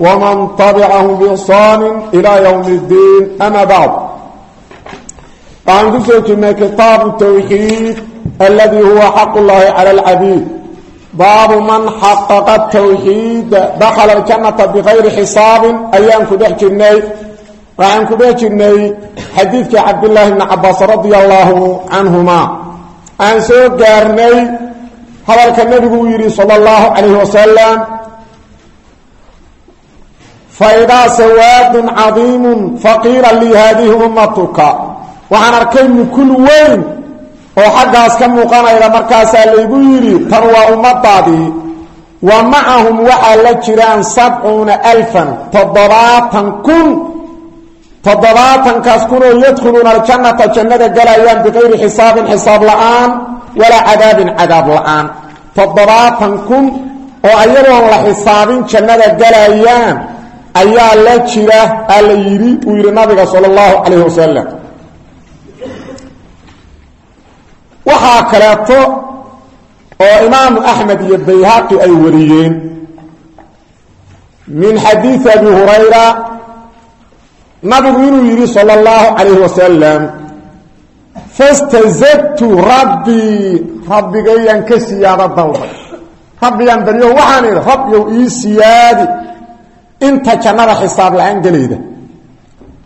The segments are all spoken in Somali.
ومن تبعهم بإحسان إلى يوم الدين أما بعد عن قسوة كتاب التوحيد الذي هو حق الله على العبيد باب من حقق التوحيد دخل الجنة بغير حساب أيام كده جرني وعن كده جرني حديث عبد الله بن عباس رضي الله عنهما عن سوء قارني hadalka nabigu yidhi sal اllahu calayh wasalam faidaa sawaadun cadiimun faqiila lii haadihi ummatuka waxaan arkay mukul weyn oo xaggaas ka muuqanayda markaasaa laygu yidhi tan waa ummadaadii wa macahum waxaa la jiraan sabcuuna alfan toddobaatan kun toddobaatankaas kunoo yadkhuluuna aljannata jannada galayaan biqayri xisaabin xisaab la'aan walaa cadaabin cadaab la'aan toddobaatan kun oo ayadoon la xisaabin jannada galayaan ayaa la jira aa la yidhi uu yidhi nabiga sala allahu calayh wasalam waxaa kaleeto oo imaamu axmed iyo bayhaqi ay wariyeen. Min xadiidi abi hurayra nabigu inuu yidhi sala allahu calayh wasalam fastazadtu rabbii rabbigayaan ka siyaado dalbay. Rabbiyaan baryo waxaan idhi ii siyaadi inta jannada xisaab la'aan gelayda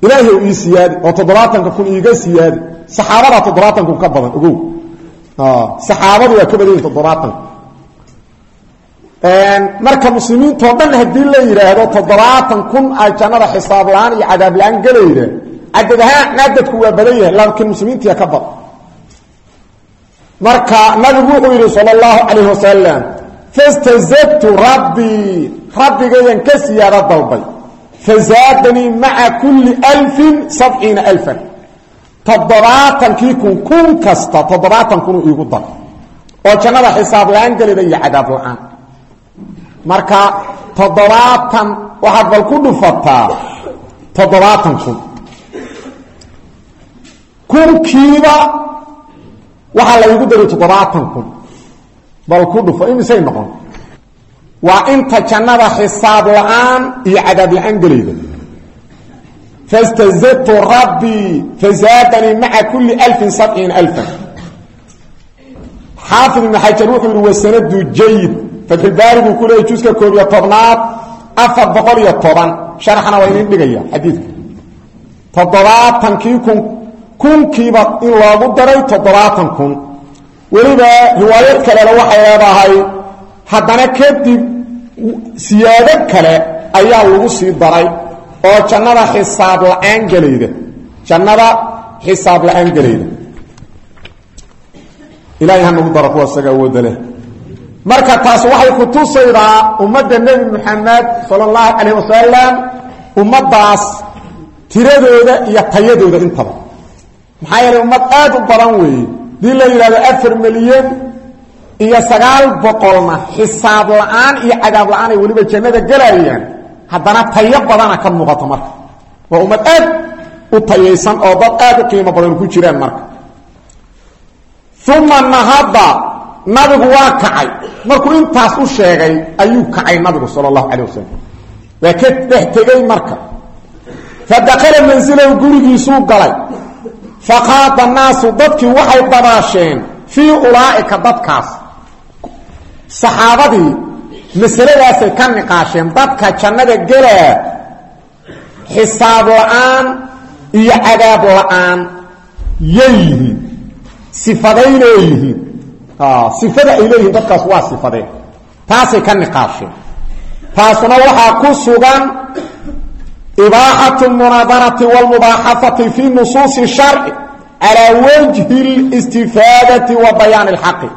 ilaahiyow ii siyaadi oo toddobaatanka kun iiga siyaadi. Saxaabadaa toddobaatanku ka badan ogow. Saxaabadu waa ka badanyihin toddobaatanku marka muslimiintoo dhan haddii la yidhaahdo toddobaatan kun ay jannada xisaab la'aan iyo cadaab la'aan gelayda cadad waa badan yahay laakiin ka badan. Marka nabigu wuxuu yidhi sal اllahu calayh wasalam fastazadtu rabbigaydan ka siyaado dalbay. Fazaadanii maca kulli alfin sabciina alfan. Toddobaatankii kun kun kasta toddobaatan kunuu iigu dar oo jannada xisaab la'aan gelida iyo cadaab la'aan. Marka toddobaatan waxaad bal ku dhufataa toddobaatan kun. Kunkiiba waxaa laygu dari toddobaatan waa inta jannada xisaab la'aan iyo cadaab la'aan gelayda fastazadtu rabbii fazaadanii maca kulli alfin sabciina alfan. Xaafid ibnu xajar wuxuu yihi wasanadu jayid fatxulbaari buu ku leeyay juska koob iyo tobnaad afar boqol iyo toban. Sharxana waa inin dhigaya xadiidka. Toddobaatankii kun in loogu daray toddobaatan kun. Weliba riwaayad kalena haddana kadib siyaado kale ayaa lagu sii daray oo jannada xisaab la'aan gelayda. Jannada xisaab la'aan gelayda. Ilahay ha nagu daro kuwa isaga awooda marka taas waxay ku tusaydaa ummadda nebi moxamed sala allahu calayh wasalam ummaddaas tiradooda iyo tayadooda intaba. Maxaa yeelay ummad aad u badan weeye. Dii la yidhahdo afar milyan iyo sagaal boqolna xisaab la'aan iyo cadaab la'aan ay weliba jannada gelayaan. Haddana tayo badana ka muuqato marka. Waa ummad aad u tayaysan oo dad aad u qiimo badan ku jiraan marka. Uma nahada nabigu waa kacay. Markuu intaas u sheegay ayuu kacay nabigu sala allahu calay wasalam waa ka dhex tegey marka. Fadakala mansilahu gurigiisuu galay. Faqaada naasu dadkii waxay dabaasheen fii ulaa'ika dadkaas saxaabadii masaladaasay ka niqaasheen dadka jannada gelaa xisaab la-aan iyo cadaab la-aan yay yihiin sifaday leeyihiin sifada ay leeyihiin dadkaas waa sifadeen taasay ka niqaasheen taasuna waxaa ku sugan ibaaxatu munaadarati wاlmubaaxafati fi nusuusi sharci calaa wajhi اlistifaadati wa bayaan اlxaqi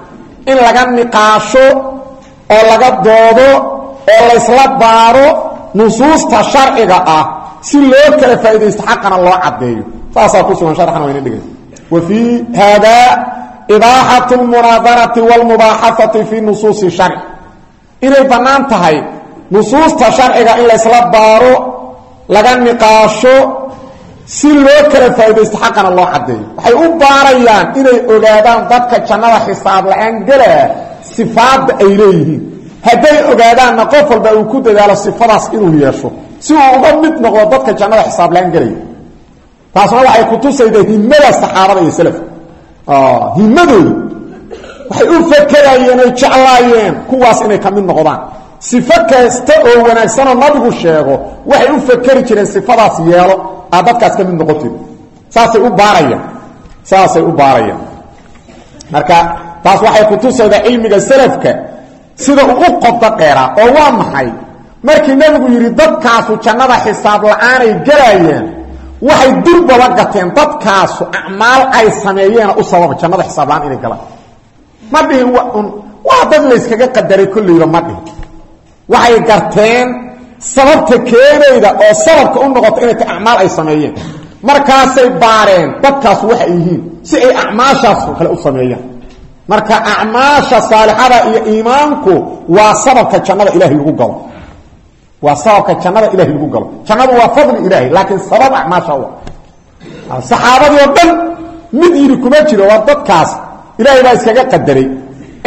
in laga niqaasho oo laga doodo oo laysla baaro nusuusta sharciga ah si loo kala faaidaysto xaqana loo cadeeyo saasaa ku sugan sharxan wayna dhigay wa fii hada ibaaxat lmunaadarati wlmubaaxafati fi nusuusi sharci. Inay bannaan tahay nusuusta sharciga in laysla baaro laga niqaasho si loo kala faaidaysto xaqana loo cadeeyo waxay u baarayaan inay ogaadaan dadka jannada xisaab la'aan gelaa sifaadda ay leeyihiin. Hadday ogaadaanna qof walba uu ku dadaalo sifadaas inuu yeesho si uu uga mid noqdo dadka jannada xisaab la'aan gelaya taasna waxay kutusayda himada saxaabada iyo salafka himadooda waxay u fakerayeen oy jeclaayeen kuwaas inay ka mid noqdaan. Sifo kasta oo wanaagsanoo nabigu sheego waxay u fakeri jireen sifadaas yeelo aad dadkaas ka mid noqotid saasay u baarayaan saasay u baarayaan. Marka taas waxay kutusaydaa cilmiga salafka sida uu u qobdo dheeraa oo waa maxay? Markii nebigu yidhi dadkaasu jannada xisaab la'aanay gelaayeen waxay durbaba gateen dadkaasu acmaal ay sameeyeena u sababa jannada xisaab la'aan inay galaan. Ma dhihin waa dad layskaga qadaray kolleyba ma dhihin. Waxay garteen sababta keenayda oo sababka u noqota inay ta acmaal ay sameeyeen. Markaasay baareen dadkaasu waxay yihiin si ay acmaashaas kale u sameeyaan. Marka acmaasha saalixada iyo iimaanku waa sababka jannada ilahay lagu galo. Waa sababka jannada ilahay lagu galo. Jannadu waa fadli ilaahay laakiin sabab acmaasha u saxaabadii oo dhan mid yidhi kuma jiro waa dadkaas ilaahay baa iskaga qadaray.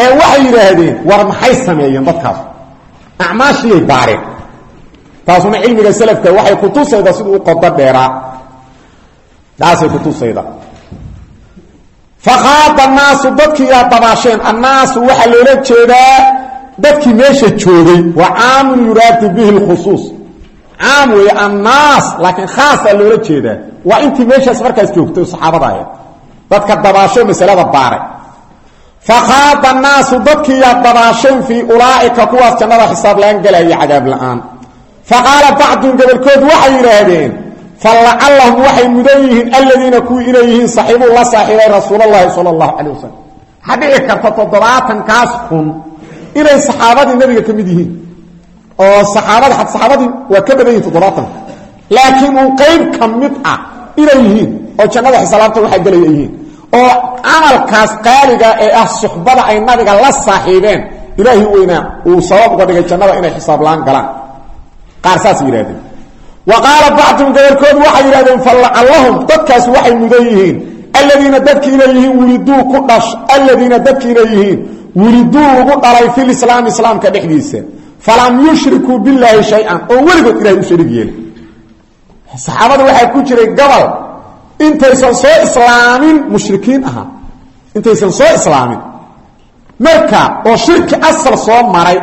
Ee waxay yidhaahdeen war maxay sameeyeen dadkaas? Acmaashiyay baareen taasuna cilmiga selafka waxay kutusayda siduu qodo dheeraa. Taasay kutusayda fakhaada annaasu dadkii yaa dabaasheen annaasu waxaa loola jeedaa dadkii meesha joogay. Waa caamun yuraadu bihi lkhusuus caam weeye annaas laakiin khaasaa loola jeedaa. Waa intii meeshaas markaas joogtay oo saxaabada ahayd. Dadka dabaasho masalada baaray. Fakhaada annaasu dadkii yaa dabaasheen fii ulaa'ika kuwaas jannada xisaab la'aan galaya cadaab la'aan faqaala bacdun gobolkood waxay yidhaahdeen falacallahum waxay mudan yihiin aladiina kuwii inay yihiin saxiibuu la saaxiibay rasuulalahi sala allahu calay wasalam waxaa dhici karta toddobaatankaas kun inay saxaabadii nabiga ka mid yihiin oo saxaabada saxaabadii waa ka badan yihiin toddobaatanka laakiin uu qeyb ka mid ah inay yihiin oo jannada xisaabta waxaa gelaya yihiin oo camalkaas qaaliga ee ah suxbada ay nabiga la saaxiibeen ilaahi weynaa uu sabab uga inay xisaab la'aan galaan qaar saas yidhahdeen wa qaala bacdum gobolkood waxay yidhahdeen falacallahum dadkaas waxay mudan yihiin. Aladiina dadki inay yihiin wuliduu ku dhash. Aladiina dadki inay yihiin wuliduu ugu dhalay fi lislaami islaamka dhexdiisa. Falam yushrikuu billaahi shay-an. Oo weligood u shariig saxaabada waxaa ku jiray gobol. Intaysan soo islaamin mushrikiin ahaa. Intaysan soo islaamin. Marka oo shirki asal soo maray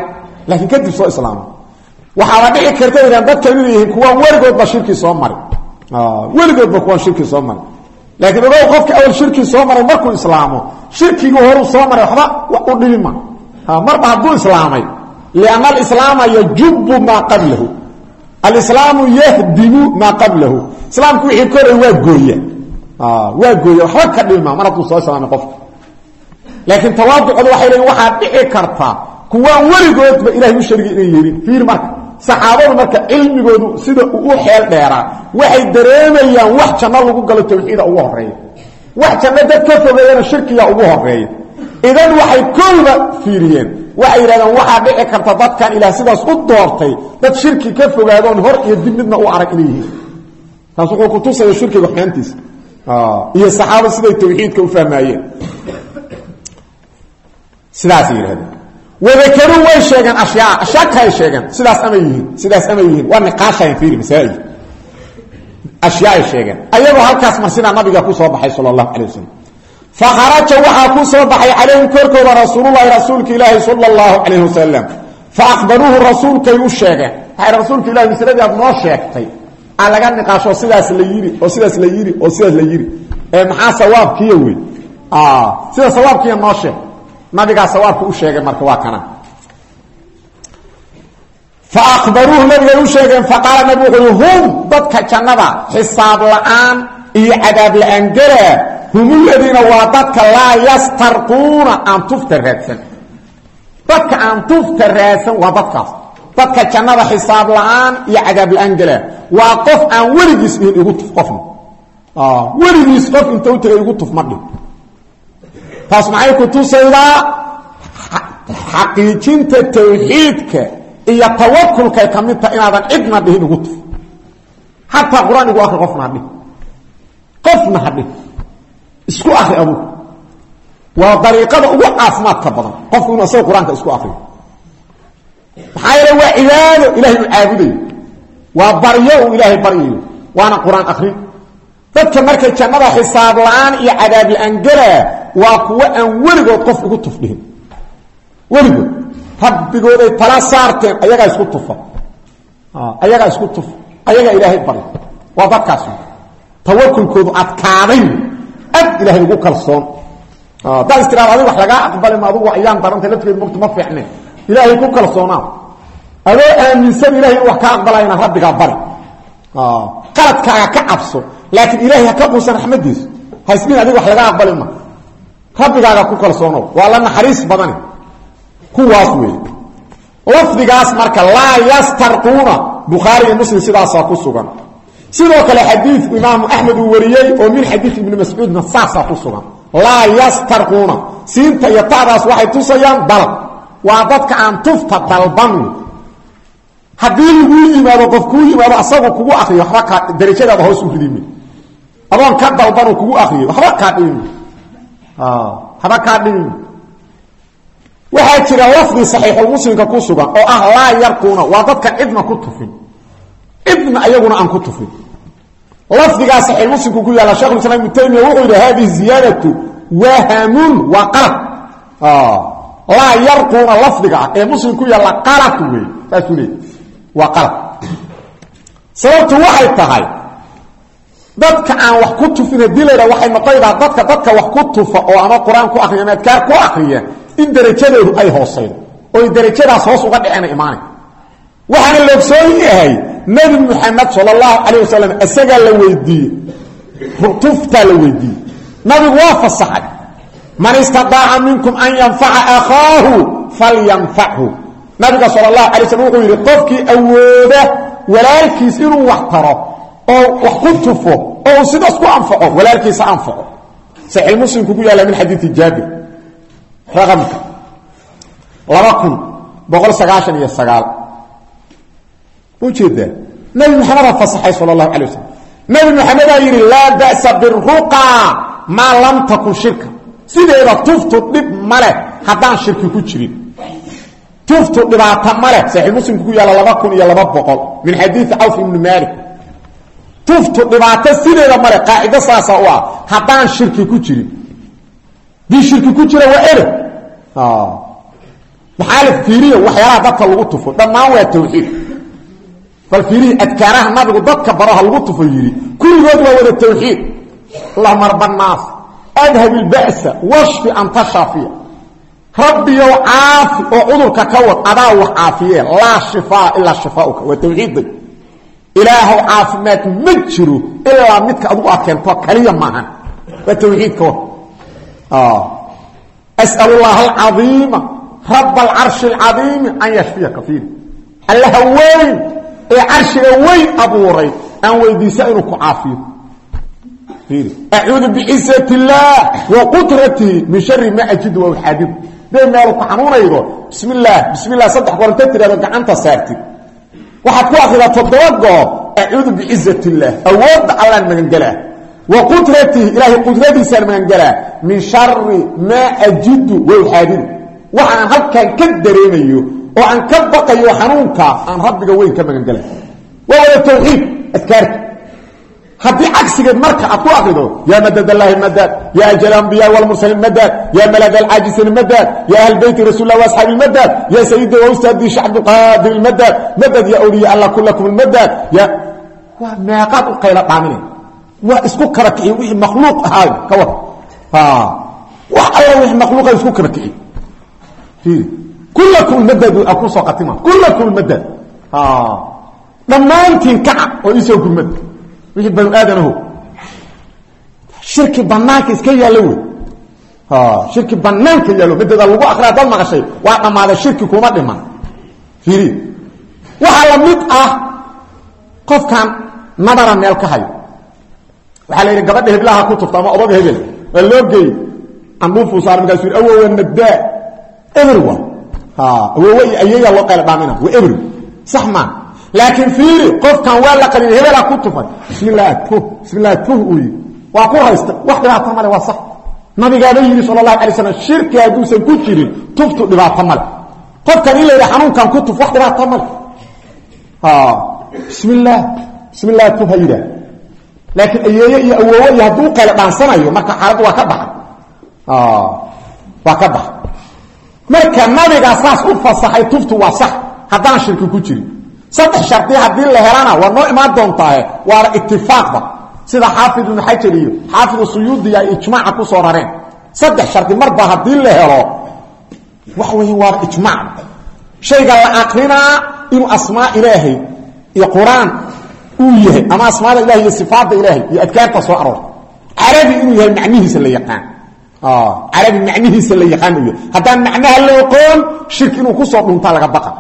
laakiin kadib soo islaamay waxaaba dhici karta inaan dadka inuu yihiin kuwaan weligoodba shirki soo maray. Weligoodba kuwaan shirki soo maray. Laakiin ogow qofka awal shirkii soo maray markuu islaamo shirkigii horuu soo maray waxba u dhibima marba hadduu islaamay lianna alislaama yajubu maa qablahu. Alislaamu yahdimu maa qablahu. Islaamku wixii ka horay waa gooya. Waa gooya. Waxba ka dhibima mar hadduu soo islaamay qofka. Laakiin tawaaducooda waxay leeyiin waxaa dhici karta kuwaan weligoodba ilahay u sharigi inay yeelin fiir marka saxaabadu marka cilmigoodu sida uu u xeel dheeraa waxay dareemayaan wax janno lagu galo tawxiida ugu horreeya wax janno dad ka fogeeyana shirkiga ugu horreeya idan waxay kowda fiiriyeen. Waxay yidhahdeen waxaa dhici karta dadkan ilaah sidaas u doortay dad shirki ka fogaadoon hor iyo dib midna u arag inay yihiin. Taas wuxuu kutusaya shirkiga xumaantiisa iyo saxaabada siday tawxiidka u fahmaayeen. Sidaasay yidhahdeen wadakaruu way sheegeen ashyaa ashyaa kalay sheegeen sidaas amay yihiin sidaas amay yihiin. Waa niqaashayan fiiri masaa'il. Ashyaa ay sheegeen ayagoo halkaas marsidaa nabiga ku soo baxay sala allahu calay wasalam fa kharaja waxaa ku soo baxay calayhim korkooda rasuululahi rasuulka ilaahi sala allahu calayh wasalam fa akhbaruuhu rasuulkay u sheegeen. Waxay rasuulka ilahi masaladii aad noo sheegtay aa laga niqaasho sidaas la yidhi oo sidaas la yidhi oo sidaas la yidhi. Ee nabigaa sawaabka u sheegay marka waa kana. Faakbaruuhu nabigay u sheegeen faqaala nabi wuxuu yhi hum dadka jannada xisaab la'aan iyo cadaab la'aan gelaa hum uladiina waa dadka laa yastarquuna aan tufta raadsan. Dadka aan tufta raadsan waa dadkaas. Dadka jannada xisaab la'aan iyo cadaab la'aan gelaa waa qof aan weligiis dhihin igu tuf qofna. Weligiis qof inta u tegay igu tuf ma dhin taas maxay ku tusaydaa? Xaqiijinta tawxiidka iyo tawakulkay ka mid taha inaadan cidna dhihin igu tuf xataa qur'aan igu akri qofna hadhin qofna hadhin isku akri adugu waa dariiqada ugu caafimaadka badan. Qofku inuu asaga qur'aanka isku akriyo maxaa yeele waa cibaado ilahay uu caabudayo waa baryo uu ilaahay baryayo. Waana qur'aan akrin dadka markay jannada xisaab la'aan iyo cadaab la'aan gelaa waa kuwo aan weligood qof igu tuf dhihin weligood. Rabbigooday tala saarteen ayagaa isku tufa. Ayagaa isku tufa ayagaa ilaahay barya waa dadkaas tawakulkoodu adkaaday ad ilaahay ugu kalsoon. Haddaad istiraado adig wax lagaa aqbali ma adugu ayaan daranta lafteed mogta ma fiicneen ilaahay ku kalsoonaa adoo aaminsan ilahay wax ka aqbalayna rabbigaa bari. Qaladkaaga ka cabso laakiin ilaahay ha ka quusan raxmadiisu haysdhin adig wax laga aqbali ma. Rabbigaaga ku kalsoonow. Waa la naxariis badani. Kuwaas wey lafdigaas marka laa yastarquuna. Bukhaari iyo muslim sidaasaa ku sugan. Sidoo kale xadiidku imaamu axmed uu wariyey oo min xadiid ibni mascuudna saasaa ku sugan. Laa yastarquuna. Siinta iyo waxay tusayaan dalab. Waa dadka aan tufta dalban. Haddii laguu yimaado qof kuu yimaado asagu kugu akriyo kaa darajadaada hoos u ridimi adoon ka dalbanu kugu akriyo waba kaa dhibimi waba kaa dhibimi waxaa jira lafdi saxiixulmuslimka ku sugan oo ah laa yarquuna waa dadka cidna ku tufin. Cidna ayaguna aan ku tufin. Lafdigaa saxiixmuslimku ku yaalla shekhulislam ibnu taymiya wuxuu yidhi hadihi ziyaadatu wahamun waa qalad laa yarquuna lafdiga ah ee muslim ku yaalla wey saasuu leey waa sababtu waxay tahay dadka aan wax ku tufin laydha waxay noqoydaa dadka dadka wax ku tufa oo ama qur'aan ku akriya ama adkaar ku akriya in darajadoodu ay hoosaydo oy darajadaas hoos uga dhacena imaanay waxaana la ogsoon yahay nebi muxamed sal allahu calayh wasalam la weydiiyey. Tuftaa la weydiiyey. Nabigu waa fasaxay. Man istadaaca minkum an yanfaca akhaahu falyanfachu nabiga sal allahu alay slm awooda walaalkiis inuu wax taro oo wax ku tufo oo uu sidaas ku anfaco walaalkiisa anfaco. Saxiix muslimku ku yaalla min xadiidi jaabir raqamka laba kun boqol sagaashan iyo sagaal. Ujeedaa nabi maxamedaa fasaxay sal allahu alay wasalam nabi maxamedaa yidhi laa ba'sa biruqa maa lam takun shirka. Sideeda tuftu dhib ma leh haddaan shirki ku jirin. Tuftu dhibaato ma leh. Saxiix muslimku ku yaalla laba kun iyo laba boqol min xadiidi cawf ibni maalik tuftu dhibaato sideeda male qaacido saasa u ah. Haddaan shirki ku jirin. Dii shirki ku jira waa ere maxaa la fiiriya waxyaalaha dadka lagu tufo. Dhammaan waa tawxiid. Bal fiirihi adkaaraha nabigu dadka baro ha lagu tufo yidhi kulligood waa wada tawxiid. Annaas adhab ilba'sa washfi anta shaafiya rabbiyow caafi oo cudurka ka wad adaa wax caafiyee laa shifaa ilaa shifaauka waa tawxiidday ilaahow caafimaad ma jiro ilaa midka adugu aad kaliya maahan waa tawxiidka ah. asal llaha alcaiima rab alcarshi alcadiimi an yashfiyaka fiiri allaha weyn ee carshiga weyn abuuray aan weydiisa inuu ku caafiyo. Acuudu biciizat illaah wa min shari ma ajidu wa dee meel ku xanuunaydo? Bismi illaah saddex goor inta gacanta saartid waxaad ku akridaa toddoba goor acuudu bicizat اllaah awoodda allaan magangelaa wa qudratihi ilaahay qudradiisaan magangelaa min shari maa ajidu wa uxaadidu waxa aan halkaan ka dareemayo oo aan ka baqayo xanuunkaa aan rabbiga weyn ka magangela waa wada tawxiid haddii cagsigeed marka aad ku akrido yaa madad allaahi madad ya ajal ambiya wlmursaliin madad ya malad alcaajisiin madad ya ahl beyti rasul lah asxaabi madad ya sayidi waustadi sheh cabdulqaadir madad madad ya awliya allah kulakum madad ya waa meeqaad u qayla dhaamina waa isku kala kiciy wixii makhluuq ahaayo ka war. Wax alla wixii makhluuqa isku kala fiiri kulakum madad a ku soo qatima kulakum madad dhammaantiin kaca oo isoo gurmad wixii banu aadanaho shirki banaanka iska yaallo wey shirki banaanka yaallo madada lagu akriya dad maqashay waa dhammaaday shirki kuma dhiman. Fiiri. Waxaa la mid ah qofkan nadara meel ka hayo waxaa la yidhi gabadha heblaha ku tufta ama odaga hebel waa loo geeyey. Andhuufuu saar markaasuu yidhi awowa nabdaa everyone. Awowe iyo ayayaa loo qayla dhaamina waa every sax maa laakiin fiiri qofkan waa la qaliyay hebelaa ku tufay bismillaah tuh bismillaah tuh uu yidhi. Waa ku haysta wax dhibaato male waa sax. Nabigaaba yidhi sal allahu alay slam shirki hadduusan ku jirin tuftu dhibaato male. Qofkan in la yidhi xanuunkan ku tuf wax dhibaato male. Bismillaah bismillaah tuf ha yidhaah laakiin ayeeye iyo awoowe iyo hadduu qayla dhaansanayo marka xaaladdu waa ka baxay waa ka baxay marka nabigaa saas u fasaxay tuftu waa saddex shardi haddii la helana waa noo imaan doontaahe waana itifaaqba sida xaafid ibnu xajar iyo xaafid suyuudi ay ijmaaca ku soo rareen. Saddex shardi marba haddii la helo waxa weya waana ijmaac. Shayga la akrinaa inuu asmaa ilaahay iyo qur'aan uu yahay ama asmaada ilahay iyo sifaadda ilaahay iyo adkaarta soo aroorta carabi inuu yahay macnihiisa la yaqaan. Carabi macnihiisa la yaqaan uu yahay. Haddaan macnaha la oqoon shirki inuu ku soo dhuntaa laga baqa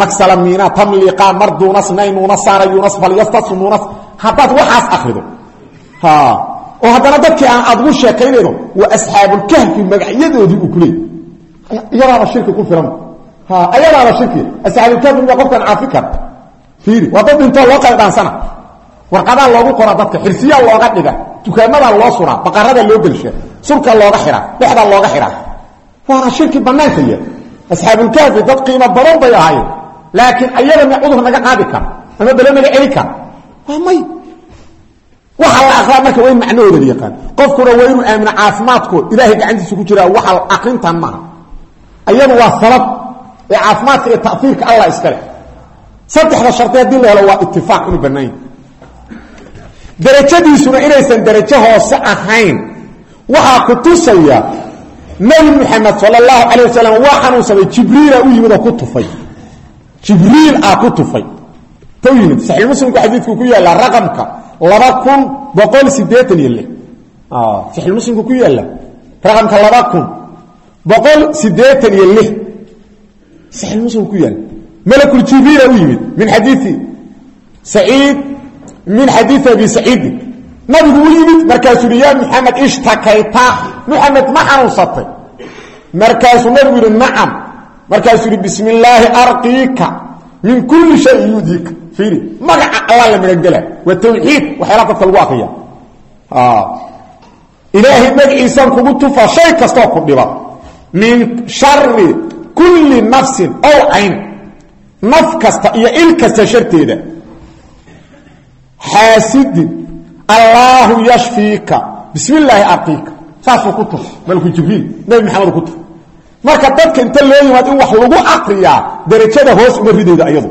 maksalamiina tamliqa marduunas naynuuna saara yunas falyastasu nuunas haddaad waxaas akrido oo haddana dadkii aan aad ugu sheekaynaydo waa asxaabulkahfi magacyadoodii uu kuleey iyadaaba shirki ku filan. Ayadaaba shirki. Asxaabulkahfi miya qofkaan caafi kara fiiri. Waa dad dhintoo loo qaydhaansana warqadaa loogu qoraa dadka xirsiyaa looga dhiga dukaamadaa loo suraa. Baqaradaa loo gelsha sulkaa looga xihaa dhexdaa looga xihaa waana shirki banaanka ya asxaabulkahfi dad qiimo badan bay ahaayeen laakiin ayada ma cudur naga qaadi kara ama belo naga celi kara. Waa may. Waxa la akraa marka waa in yaqaan. Qofkuna waa inuu aamina caafimaadkood ilaahay gacantiisa ku jiraa waxa aqrintan maaha ayadu waa sabab ee caafimaadka iyo taiirka allah iskale saddexda sharti haddii la helo waa itifaaq inuu banaan darajadiisuna inaysan darajo hoose ahayn. Waxaa ku tusaya nabi muxamed sal allahu calay wasalam waa xanuunsamay jibriila u yimid oo ku tufay jibriil aa ku tufay. U yimid saxiix muslimku xadiidku ku yaalla raqamka laba kun boqol sideetan iyo lix. Saxiix muslimku ku yaalla raqamka laba kun boqol sideetan iyo lix. Saxiix muslimku ku yaalla malakul jibriila u yimid min xadiii saciid min xadiii abi saciidin nabigu u yimid markaasuu yidhi yaa maxamed ishtakayta. Maxamed ma xanuunsatay. Markaasuu nabigu yidhi nacam markaasuu yidhi bismi illaahi arqiika min kulli shayin yudiika. Fiiri magaca allah la magangela. Waa tawxiid waxyaala dadka lagu akriya ilaahay magaciisaan kugu tufa shay kastoo ku dhiba. Min shari kulli nafsin ow cayn. Naf kasta iyo il kasta sharteeda. Xaasidin allaahu yashfiika. Bismi illaahi arqiika. Saasuu ku tuf malku jibriil nabi maxamed ku tuf marka dadka inta loo yimaad in wax lagu akriyaa darajada hoos uma ridaydo ayadu.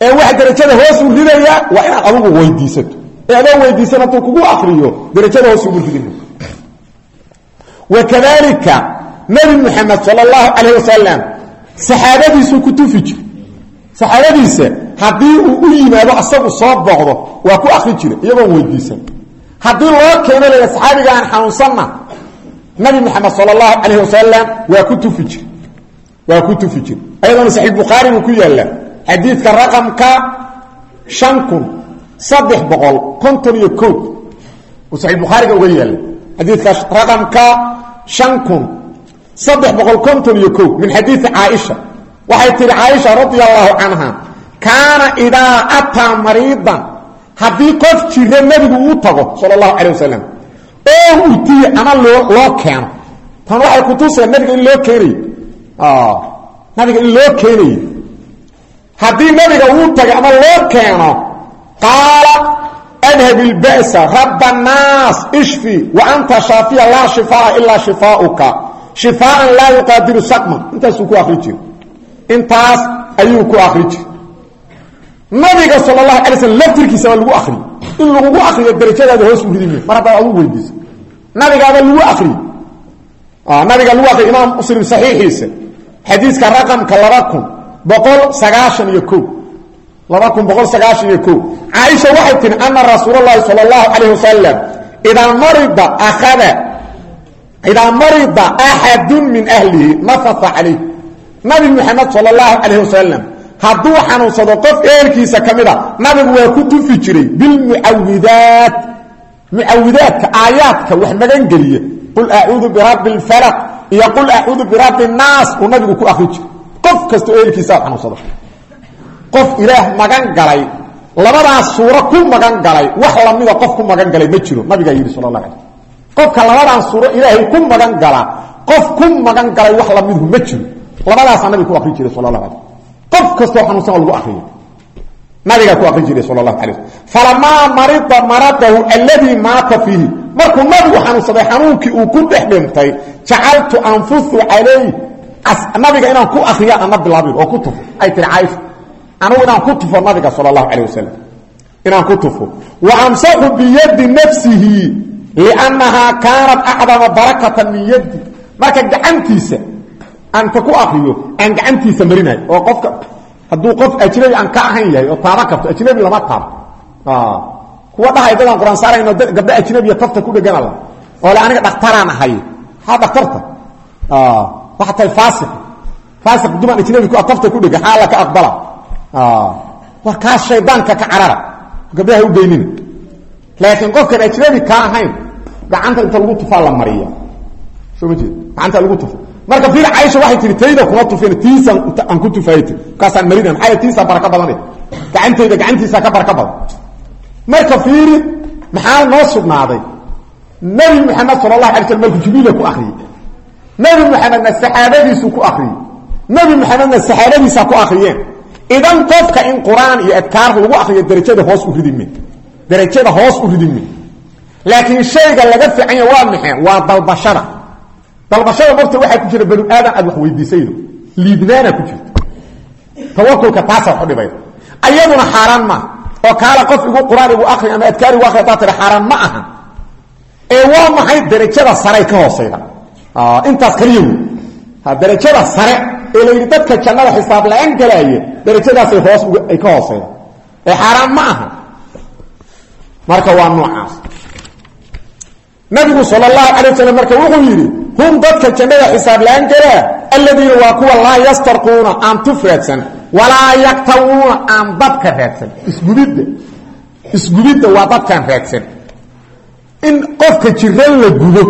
Ee waxa darajada hoos u ridaya waa inaad adugu weydiisato. Ee adoo weydiisan hadduu kugu akriyo darajada hoos uma ridin wakadalika nabi muxamed sal allahu calayh wasalam saxaabadiisuu ku tufi jir saxaabadiisa haddii uu u yimaado asagu soo booqdo waa ku akri jira iyagoon weydiisan haddii loo keeno laya saxaabiga aan xanuunsanna nabi moxamed sal allahu calayh wasalam waa ku tufi jir. Waa ku tufi jir. Ayadoona saxiix bukhaari buu ku yaalla. Xadiidka raqamka shan kun saddex boqol konton iyo ko uu saxiix bukhaariga uga yaalla. Xadiidka raqamka shan kun saddex boqol konton iyo ko min xadiidi caaisha. Waxay tihi caaisha radia allahu canha kaana idaa ataa mariidan haddii qof jira nebigu uu tago sal allahu calay wasalam oo utiye ama loo keeno. Tan waxay kutuseen nabiga in loo keenayo nabiga in loo keenayo haddii nabiga uu tago ama loo keeno qaala adhab ilba'sa raba annaas ishfi wa anta shaafiya laa shifaa ilaa shifaauka. Shifaaan laa yuqaadiru saqman intaasuu ku akri jira intaas ayuu ku akri jira nabiga sal اlahu alay slm lagu akriyo in lagugu akriyo darajadaada hoos u ridime mar haddaad adugu weydiiso nabigaaba lagu ari nabiga lagu ari imaam muslim saxiixiisa. Xadiiska raqamka laba boqol sagaashan iyo ko laba boqol sagaashan iyo ko caaisha waxay tihi ana rasuul lahi sal اlahu alayh marida aada idaa marida axadu min ahlihi nafasa calayh nabi muxamed sal اlahu alayh hadduu xanuunsado qof eerkiisa ka mida ah, nabigu waa ku tufi jiray bilmucawidaat mucawidaadka aayaadka wax magangeliya qul acuudu birabbi lfalaq iyo qul acuudu birabbi naas uu nabigu ku akri jir qof kastoo ehelkiisaa xanuunsada qof ilaah magan galay labadaas suuro ku magan galay wax lamida qof ku magan galay ma jiro nabigaa yidhi sal la ala qofka labadan suuro ilaahay ku magan gala qof ku magan galay wax lamidu ma jiro labadaasaa nabiga ku akri jiray sal la ala qof nabigaa ku akrin jiray sal lahu ala falamaa marida maradahu alladii maata fiihi markuu nabigu xanuunsaday xanuunkii uu ku dhex dhintay jacaltu anfusu calayh nabiga inaan ku akriya ana bilaabin oo ku tufo. Ay tii caaisha anugu inaan ku tufo nabiga sal lahu ala wasalam inaan ku tufo. Wa amsaxu biyadi nafsihi liannahaa kaanat acdama barakatan min yadi marka gacantiisa aan ka ku akriyo aan gacantiisa marinayo oo qofka hadduu qof ajnabi aan ka ahayn yahay oo taaba kabto ajnabi lama taabo kuwa dhahay dadaan quraan saarayno gabdho ajnabiya tafta ku dhegan alla oo le aniga dhakhtaraan ahay. Haa dhakhtarta. Waxa tahay faasiq. Faasiq dumaan ajnabi tafta ku dhega xaala ka aqbala. War kaas shaydaanka ka carara. Gabdhaha u geynina laakiin qofkan ajnabi ka ahayn gacanta inta lagu tufaa la mariya soo ma jeed? Gacanta lagu tufa marka fiir caaisha waxay tihi tayda kuma tufin tiisaan aan ku tufaayay tii kaasaan marina maxaa tiisaa baraka badanay gacantayda gacantiisaa ka baraka badan. Marka fiiri maxaa noo sugnaaday? Nabi maxamed sala allahu alay slam markuu ku akriyey nabi maxamedna saxaabadiisuu ku akriyey nabi maxamedna saxaabadiisaa ku akriyeen idan qofka in qur'aan iyo adkaar lagu akriyo darajada hoos u ridime darajada hoos u ridime laakiin shayga laga fiicanya waa maxe waa dalbashada dalbashada marta waxaa ku jira banu aadan aad wax weydiisaydo liidnaana ku jirta. Tawakulka taasa wax u dhibayda ayaduna xaaraan maaha oo kaala qof igu qur'aan igu akri ama adkaar igu akri hadaa tira xaaraan ma aha. Ee waa maxay darajada saray ka hoosayda? Intaas kaliya wey darajada sare ee la dadka jannada xisaab la'aan galaaye darajadaasay hoos ay ka hooseyda ee xaaraan ma aha. Marka waa noocaas nabigu sal اlahu alay waslam marka wuxuu yidhi hum dadka jannada xisaab la'aan galaa aladiina waa kuwa laa yastarquuna aan tuf raadsan. Walaa yaktawuuna aan dadka raadsan. Isgubidda. Isgubidda waa dadkaan raadsan. In qofka jiran la gubo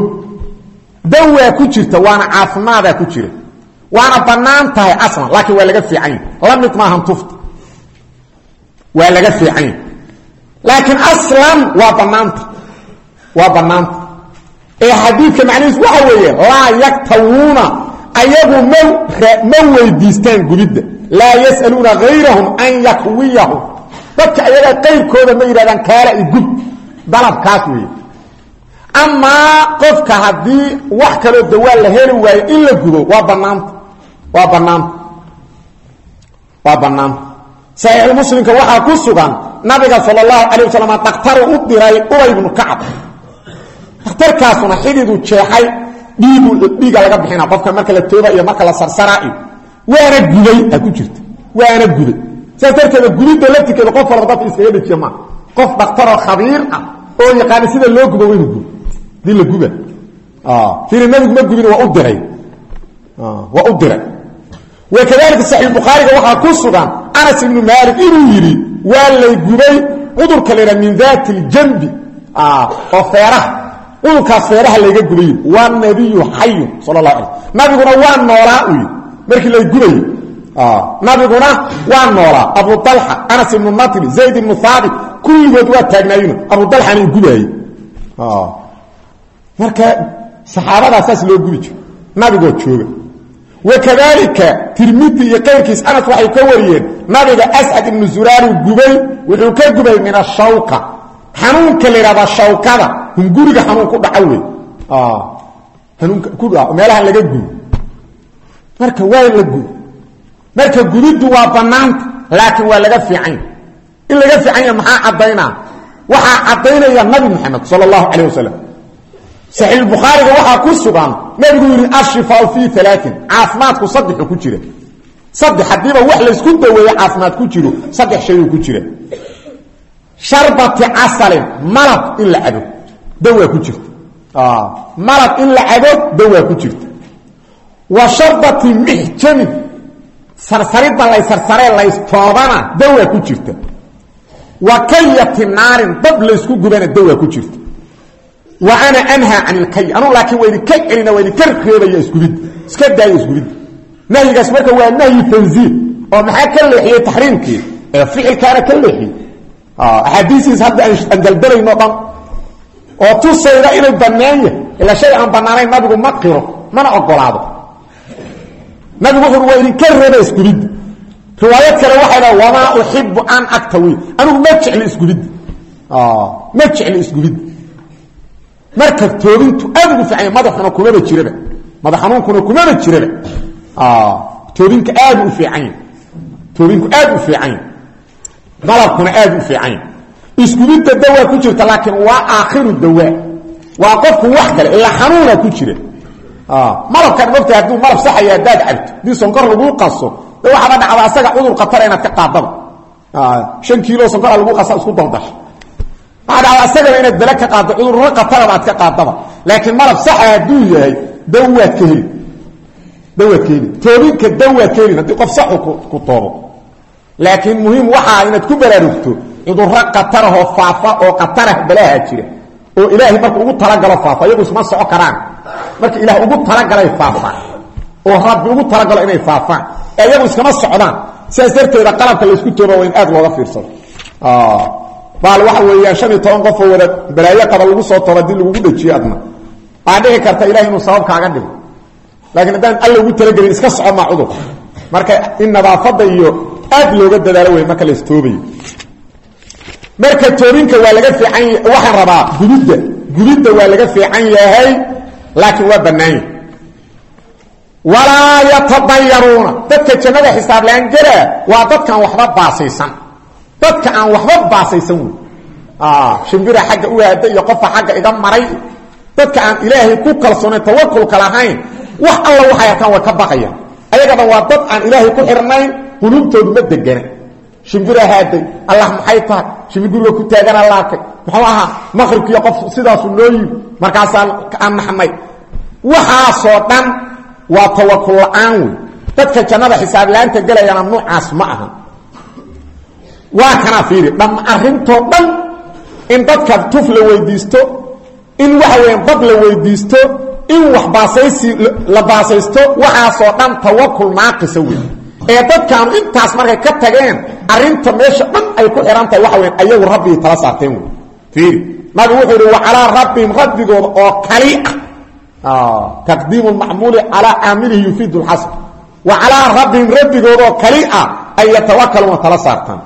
dawaa ku jirta waana caafimaadaa ku jira. Waana bannaan tahay aslan laakiin waa laga fiicanya la mid maahan tufta waa waa waa ee xadiidka macnihiis waxa weeye laa yaktawuuna ayagu ma weydiistaan gubidda laa yas'aluuna gayrahum an yakwiyahum. Dadka ayaga qayrkooda ma yidhahdaan kaala i gub dalabkaas weeye. Amaa qofka haddii wax kaloo dawaa la heli waayo in la gubo waa banaanta waa banaanta waa banaanta saxiixulmuslimka waxaa ku sugan nabiga sal اlahu alay wasalam dhakhtaru u diray ubay bnu kacab dhakhtarkaasuna xididuu jeexay dhiiga laga bixina qofka marka la tooba iyo marka la sarsaraa iyo waana guday ku jirta waana guday sidaas darteeda gudidda laftirkeeda qof walba dadka iskaga dhejiya maa qof dhakhtaroo khabiir ah oo yaqaana sida loo gubo waynu gub haddii la guba. Fiiri nabigu ma gubin waa u diray. Waa u diray. Wakadalika saxiix bukhaariga waxaa ku sugan anas ibnu maalik inuu yidhi waa lay gubay cudurka la yidhaha min daati ljambi. Oo feeraha cudurkaas feeraha layga gubay waa nabiyu xayun sala la ala nabiguna waa noolaa u yidhi markii lay gubayo. Nabiguna waa noolaa abu alxa anas ibnu natri zayd ibnu haabit kulligood waa taagnaayun abu dalxana gubaayey marka saxaabadaa saas loo gubi jiro jooga. Wakadalika tirmidi iyo anas waxay ka wariyeen. Nabiga ascad ibnu zuraaru gubay wuxuu ka gubay min ashawka xanuunka la yidhahdaa shawkada. Hunguriga xanuun ku dhaco wey hanuunka ku dhaco meelaha laga gubo marka waa la gubo marka gubiddu waa banaanta laakiin waa laga fiicanya in laga fiicanya maxaa caddaynaa waxaa caddaynaya nabi moxamed sal allahu calayh wasalam saxiix bukhaariga waxaa ku sugan. Nabigu yidhi ashifaau fii alaain caafimaadku saddexu ku jira. Saddex haddiiba wax laysku daweeye caafimaad ku sharbati casalin malab in la cabo dawaa ku jirta. Malab in la cabo dawaa ku jirta. Wa sharbati mixjamin sarsaridda laysarsaree laystoobana dawaa ku jirta. Wa kayati naarin dab laysku gubana dawaa ku jirta. Wa ana anhaa can ilkay anugu laakiin waa idinka celina waa idinka reebaya isgubidda iska daaya isgubidda nahyigaas marka waa nahyi tanziih oo maxaa ka leexiyey taxriimkii? Ee ficilkaana ka leexiyey axaadiisiis hadda aan daldalayno dhan. Oo tusayda inay banaanya ila shay aan banaanayn nabigu ma qiro mana ogolaado nabigu wuxu waa idinka reeba isgubidda riwaayad kale waxay dha wamaa uxibu an aktawi anigu ma jecli isgubidda ma jecli isgubidda marka toobintu aad ugu fiicanya madaxuna kumaba jiraba. Madax xanuunkuna kumaba jiraba. Toobinka aad u fiicanya toobinku aad u fiicanya malabkuna aad u fiicanya isgubidda dawaa ku jirta laakiin waa aakhiru dawaa. Waa qofku wax kale ilaa xanuuna ku jira. Malabkan mogta hadduu malab saxaya haddaad cabto. Hadii sonkor laguu qaso de waxaaba dhacda asaga cudur khatara inaad ka qaadaba. Shan kiilo sonkora lagu qasa isku daldasha waxaa dhacda asagaba inaad bele ka qaaddo cudurro khataraba aad ka qaadaba. Laakiin malab saxa hadduu yahay dawaad ka heli dawaad toobinka dawaad ka helin qof saxu ku toobo laakiin muhiim waxaa inaad ku baraarugto cudurro khatarahoo faafa oo khatarah balaha jira oo ilaahay marka ugu talagalo faafa iyagu isma soco karaan. Marka ilaah ugu talagalay faafaan oo rabbi ugu talagalo inay faafaan ee iyagu iskama socdaan. Sidaas darteeda qalabka laysku tooba waa in aad looga fiirsado. Baal waxa weeyaan shan iyo toban qofoo wada balaayo qaba lagu soo tooba haddii lagugu dhajiyo adna. Waxaa dhici karta ilahay inuu sabab kaaga dhigo laakiin haddaan alla ugu talagelin iska soco maa cudur marka in nadaafadda iyo aad looga dadaalo wey marka laistoobayo marka toobinka waa laga fiican waxaan rabaa gubidda gubidda waa laga fiican yahay laakiin waa bannaanya walaa yatadayaruuna dadka jannada xisaablaan gelaa waa dadkaan waxba baasaysan. Dadka aan waxba baasaysan wey shimbira xagga u aada iyo qofa xagga iga maray. Dadka aan ilaahay ku kalsoonayn tawakulka lahayn wax alla waxay arkaan way ka baqayaan. Ayagana waa dad aan ilaahay ku xirnayn quluubtoodu ma degana shimbira haaday allah maxay tahay? Shimbir guriga ku taagana laakay. Muxuu ahaa? Maqribkiiyo qof sidaasu noo yimi markaasaan aan naxnay waxaasoo dhan waa tawakul la'aan wey dadka jannada xisaabla-aanta gelayana noocaas ma aha. Waa kanaa fiiri dham arrintoo dhan in dadka tuf la weydiisto in waxa weeyaan dad la weydiisto in wax baasaysi la baasaysto waxaasoo dhan tawakul naaqisa wey ee dadkaanu intaas markay ka tageen arinta meesha dhan ay ku xihan waxa weyan ayagu rabbigii tala saarteen wey fiiri. Nabigu wuxuu yihi wa calaa rabbihim rabbigooda oo kali ah. Taqdiimu lmacmuuli calaa caamilihi yufiidu lxasr wa calaa rabbihim rabbigooda oo kali ah ay yatawakaluuna tala saartaan.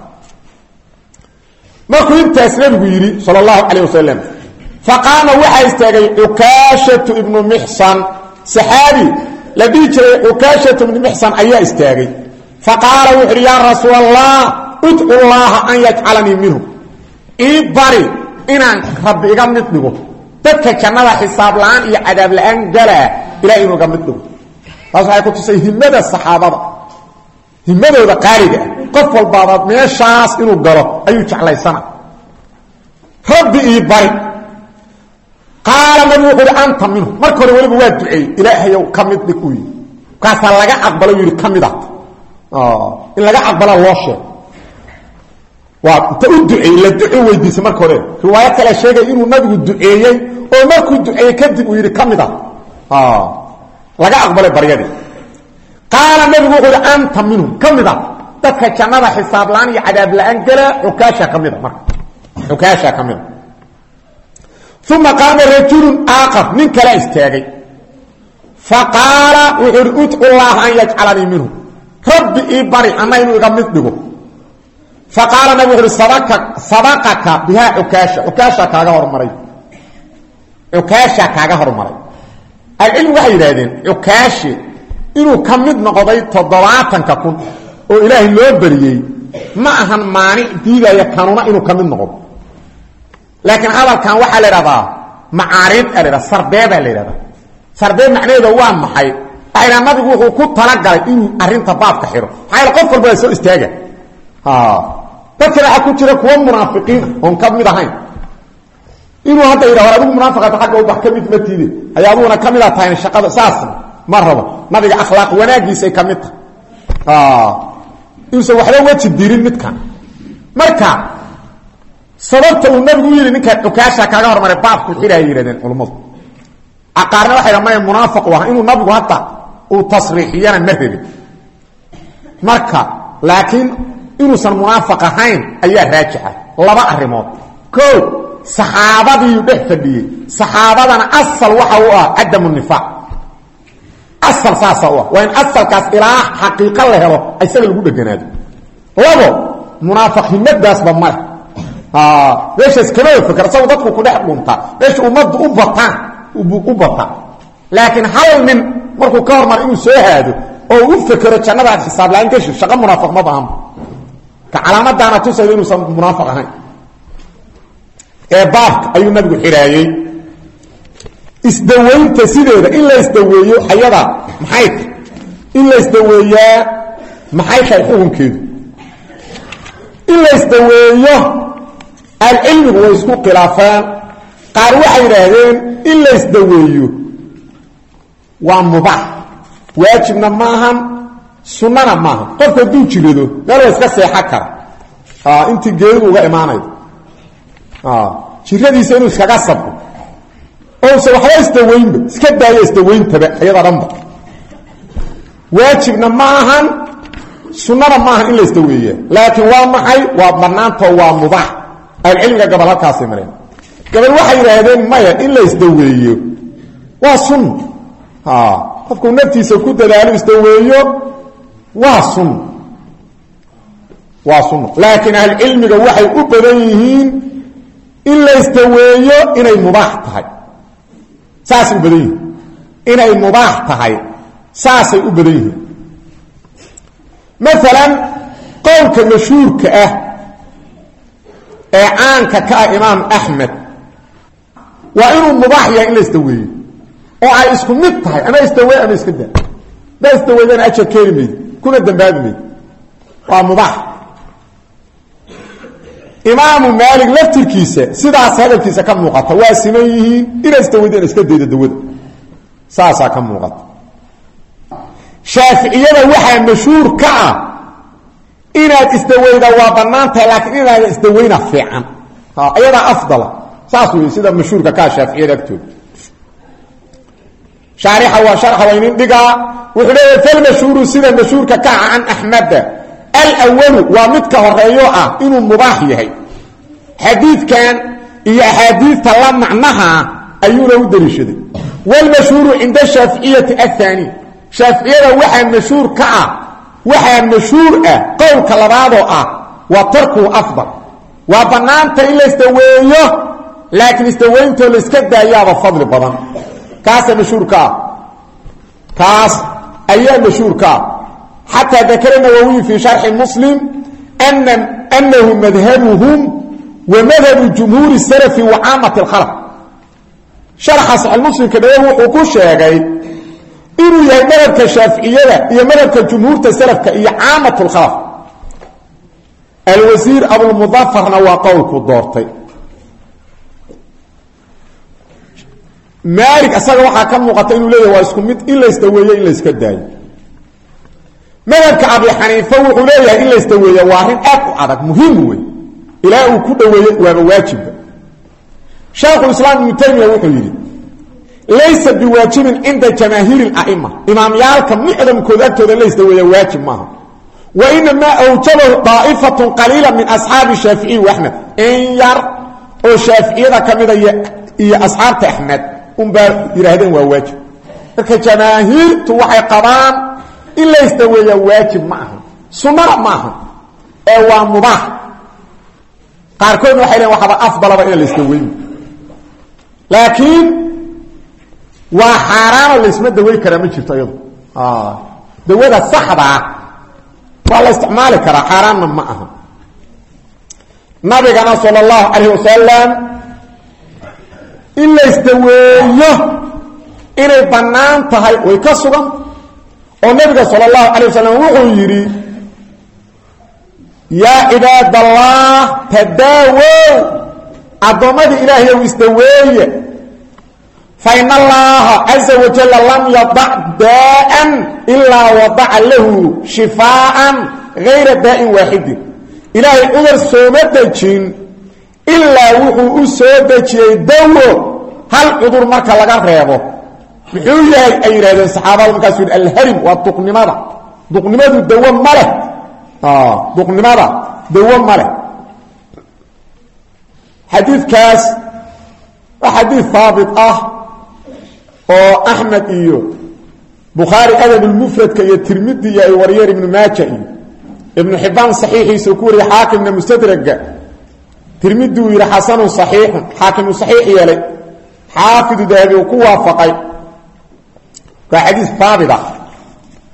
Markuu intaas nabigu yidhi sal اllahu calayh wasalam faqaama waxaa istaagay ibnu mixsan. Saxaabi la dhihi jiray cukaashatu ibnu mixsan faqaala wuxu uhi yaa rasuul allah udcu llaaha an yajcalanii minhu. Ii bari inaan rabbi iga mid dhigo. Dadka jannada xisaab la'aan iyo cadaab la'aan galaa ilah inuu iga mid dhigo. Taas waxay ku tusay himada saxaabada himadooda qaaliga ah. Qof walbaaba meeshaas inuu galo ayuu jeclaysana. Rabbi ii bari. Qaala nabigu wuxuu ihi anta minhu. Marka hore weliba waa duceeyey ilaahayow ka mid dhig markaasaa laga aqbalo yidhi in laga aqbala loo sheego. Waa inta u duceeyey la duco weydiisay marka hore. Riwaayo kale sheegay inuu nabigu duceeyey oo markuu duceeyey kadib uu yidhi ka mid ah. Laga aqbalay baryadii. Qaala nabigu wuxuu ihi anta minhum ka mid a dadka jannada xisaab la'aan iyo cadaab la'aan gala xukaasha ka mida marka. Xukaasha ka mida uma qaama rajulun aaqar nin kala istaagay. Faqaala wuxuu ihi udcu llaaha rabbi ii bari anna inuu iga mid dhigo. Faqaala nabig wuxu uhi sabaqaka bihaa xukaasha xukaasha kaaga hormaray. Xukaasha kaaga hormaray. Alcilmi waxay yidhahdeen xukaashi inuu ka mid noqday toddobaatanka kun oo ilaahay loo bariyey ma ahan maanic diidaya kanuna inuu ka mid noqdo. Laakiin hadalkan waxaa la idhahdaa macaariid a la dhahda sarbeebaa dhaha nabigu wuxuu ku talagalay inuu arrinta baabka xidho maxaa qof walba soo istaaga. Dadkana waxaa ku jira kuwa munaafiqiina oon ka mid ahayn. Inuu hadda yidhah war adigu munaafiqaata agga ubax ka mid ma tiide ay aduguna ka mid a shaqada saasna ma nabiga akhlaaq wanaagiisay ka mid tahay. Inuusan waxba weji dirin midkan. Marka sababta uu nabigu u yidhi ninkaan cukaasha kaaga hormaray baabku xidhaaya yihahdeen culummadu qaarna waxay dha maya munaafiq inuu nabigu hadda uu tasriixiyana ma rabin marka laakiin inuusan munaafiq ahayn ayaa raajixa laba arrimood. O saxaabadiiyu dhex fadhiyey. Saxaabadana asal waxa u ah cadamu nifaaq. Asal saasa u ah. Waa in asalkaas ilaa xaqiiqo la helo isaga lagu dheganaado. Labo munaafiq himadaasba male meeshaas kamada fakr isagu dadku ku dhex dhuntaa markuu ka hormar inuu soo haado oo u fekero jannadaad xisaab la'aan gashi shaqo munaafiq ma baahan ka calaamadaana tusayda inuusan munaafiq ahayn. Ee baabka ayuu nabigu xidhaayey isdaweynta sideeda in la isdaweeyo ayada maxay? In la isdaweeyaa maxay tahay xukunkeedu in la isdaweeyo alcilmigu way isku khilaafeen qaar waxay yidhaahdeen in la isdaweeyo waa mubaax waajibna maahan sunnana maahan qofka hadduu jirado meel waa iska seexan kara. Intii geeridu uga imaanaydo jiradiisa inuu iskaga sabro. Ousa waxba isdaweynba iska daayo isdaweyntaba iyada dhanba. Waajibna ma ahan sunnana maahan in la isdaweeya laakiin waa maxay? Waa banaanto waa mubaax ahlucilmiga gabal halkaasay mareen gabal waxay yidhaahdeen maya in la isdaweeyo waa sunna qofkuu naftiisa ku dadaalo isdaweeyo waa sunna waa sunna laakiin ahlucilmiga waxay u badan yihiin in la inay mubaax tahay. Saasay u yihiin. Inay mubaax tahay. Saasay u badan yihiin. Maalan qowlka mashhuurka ah ee caanka ka ah imaam axmed waa inuu mubaax yahay in la isdaweeyo oo ay isku mid tahay ama isdawey ama iska daa. Daa isdaweydana ajar keeni kuna dambaabi maydi waa mubaax imaamu maalig laftirkiisa sidaas hadalkiisa ka muuqata. Waa siman yihiin inaad isdaweydana iska dayda dawada. Saasaa ka muuqata. Shaaficiyada waxaa mashhuur ka ah inaad isdaweyda waa bannaan tahay laakiin inaada isdaweyna fiican. Ayadaa afdala. Saas sida mashhuurka ka ah shaaficiyada agtooda shaarixa waa sharxa waynin dhigaa wuxuu leeyahay falmashhuuru sida mashhuurka ka ah can axmeda alwalu waa midka horeeyo ah inuu mubaax yahay. Xadiidkan iyo axaadiidta la macnaha ayuuna u daliishaday wlmashhuuru cinda shaaficiyati ahaani shaaficiyada waxaa mashhuur ka ah waxaa mashhuur ah qowlka labaadoo ah waa tarkuhu afdal. Waa bannaanta in la isdaweeyo laakiin isdaweyntoo la daayaaba fadli badan kaasa mashhuurka ah kaas ayaa mashhuurka. Ah xataa dakara nawawiy fii sharxi muslim anahu madhabuhum wa madhabu jumhuuri salafi wa caamati اlkhalq sharxa saxixmuslimka dhaweeg wuxuu ku sheegay inuu yahay madhabka shaaficiyada iyo madhabka jumhuurta salafka iyo caamat اlkhalq alwasiir abulmudafarna waa qowlku doortay. Maalik isaga waxaa ka muuqata inuu leeyahy waa isku mid in la isdaweeyo in la iska daayo. Madhabka abi xaniifa wuxuu leeyahay in la isdaweeya waa arrin aad u adag muhiim wey ilaa uu ku dhaweeye waaba waajibba. Shaekhulislaam ibnu taymiya wuxuu yidhi laysa biwaajibin cinda jamaahiiri اla'ima imaamyaalka mucdamkooda agtooda in la isdaweeya waajib maaha. Wa inamaa awjabahu daa'ifatun qaliila min asxaabi shaaficiyi axmed in yar oo shaaficiyada ka mida iyo asxaabta axmed unbaa yidhaahdeen waa waajib. Marka jamaahiirtu waxay qabaan in la isdaweeya waajib ma aha sunana ma aha ee waa mubaax qaarkoodna waxay lehin waxaba afdalaba inaan la isdaweyn laakiin waa xaaraanoo laysma daweyn karaa ma jirto iyadu dawada saxdaa waa la isticmaali karaa ma aha. Nabigana sala allahu calayh in laysdaweeyo inay bannaan tahay way ka sugan. Oo nabiga sal اllahu alay wasalam wuxuu yidhi yaa cibaad allah tadaawow addoommadii ilaahayow isdaweeye fain allaha caza wajalla lam yadac daa'an ilaa wadaca lahu shifaaan gayra daa'in waaxidin ilaahay cudur sooma dejin ilaa wuxuu u soo dejiyey dawo hal cudur marka laga reebo. Muxuu yahay ay yidhahdeen saxaabada markaasuu yidhi alharim waa duqnimada. Duqnimadu dawo ma leh. Duqnimada dawo ma leh. Xadiidkaas waa xadiid haabit ah oo axmed iyo bukhaari adabulmufradka iyo tirmidi iyo ay wariyeen ibnu maaja iyo ibnu xibaan saxiixiisa ku wariyey xaakimna mustadraga tirmidi uu yidhi xasanun saxiixun xaakimu saxiix yeelay. Xaafidu dahabi uu ku waafaqay. Waa xadiis haabit ah.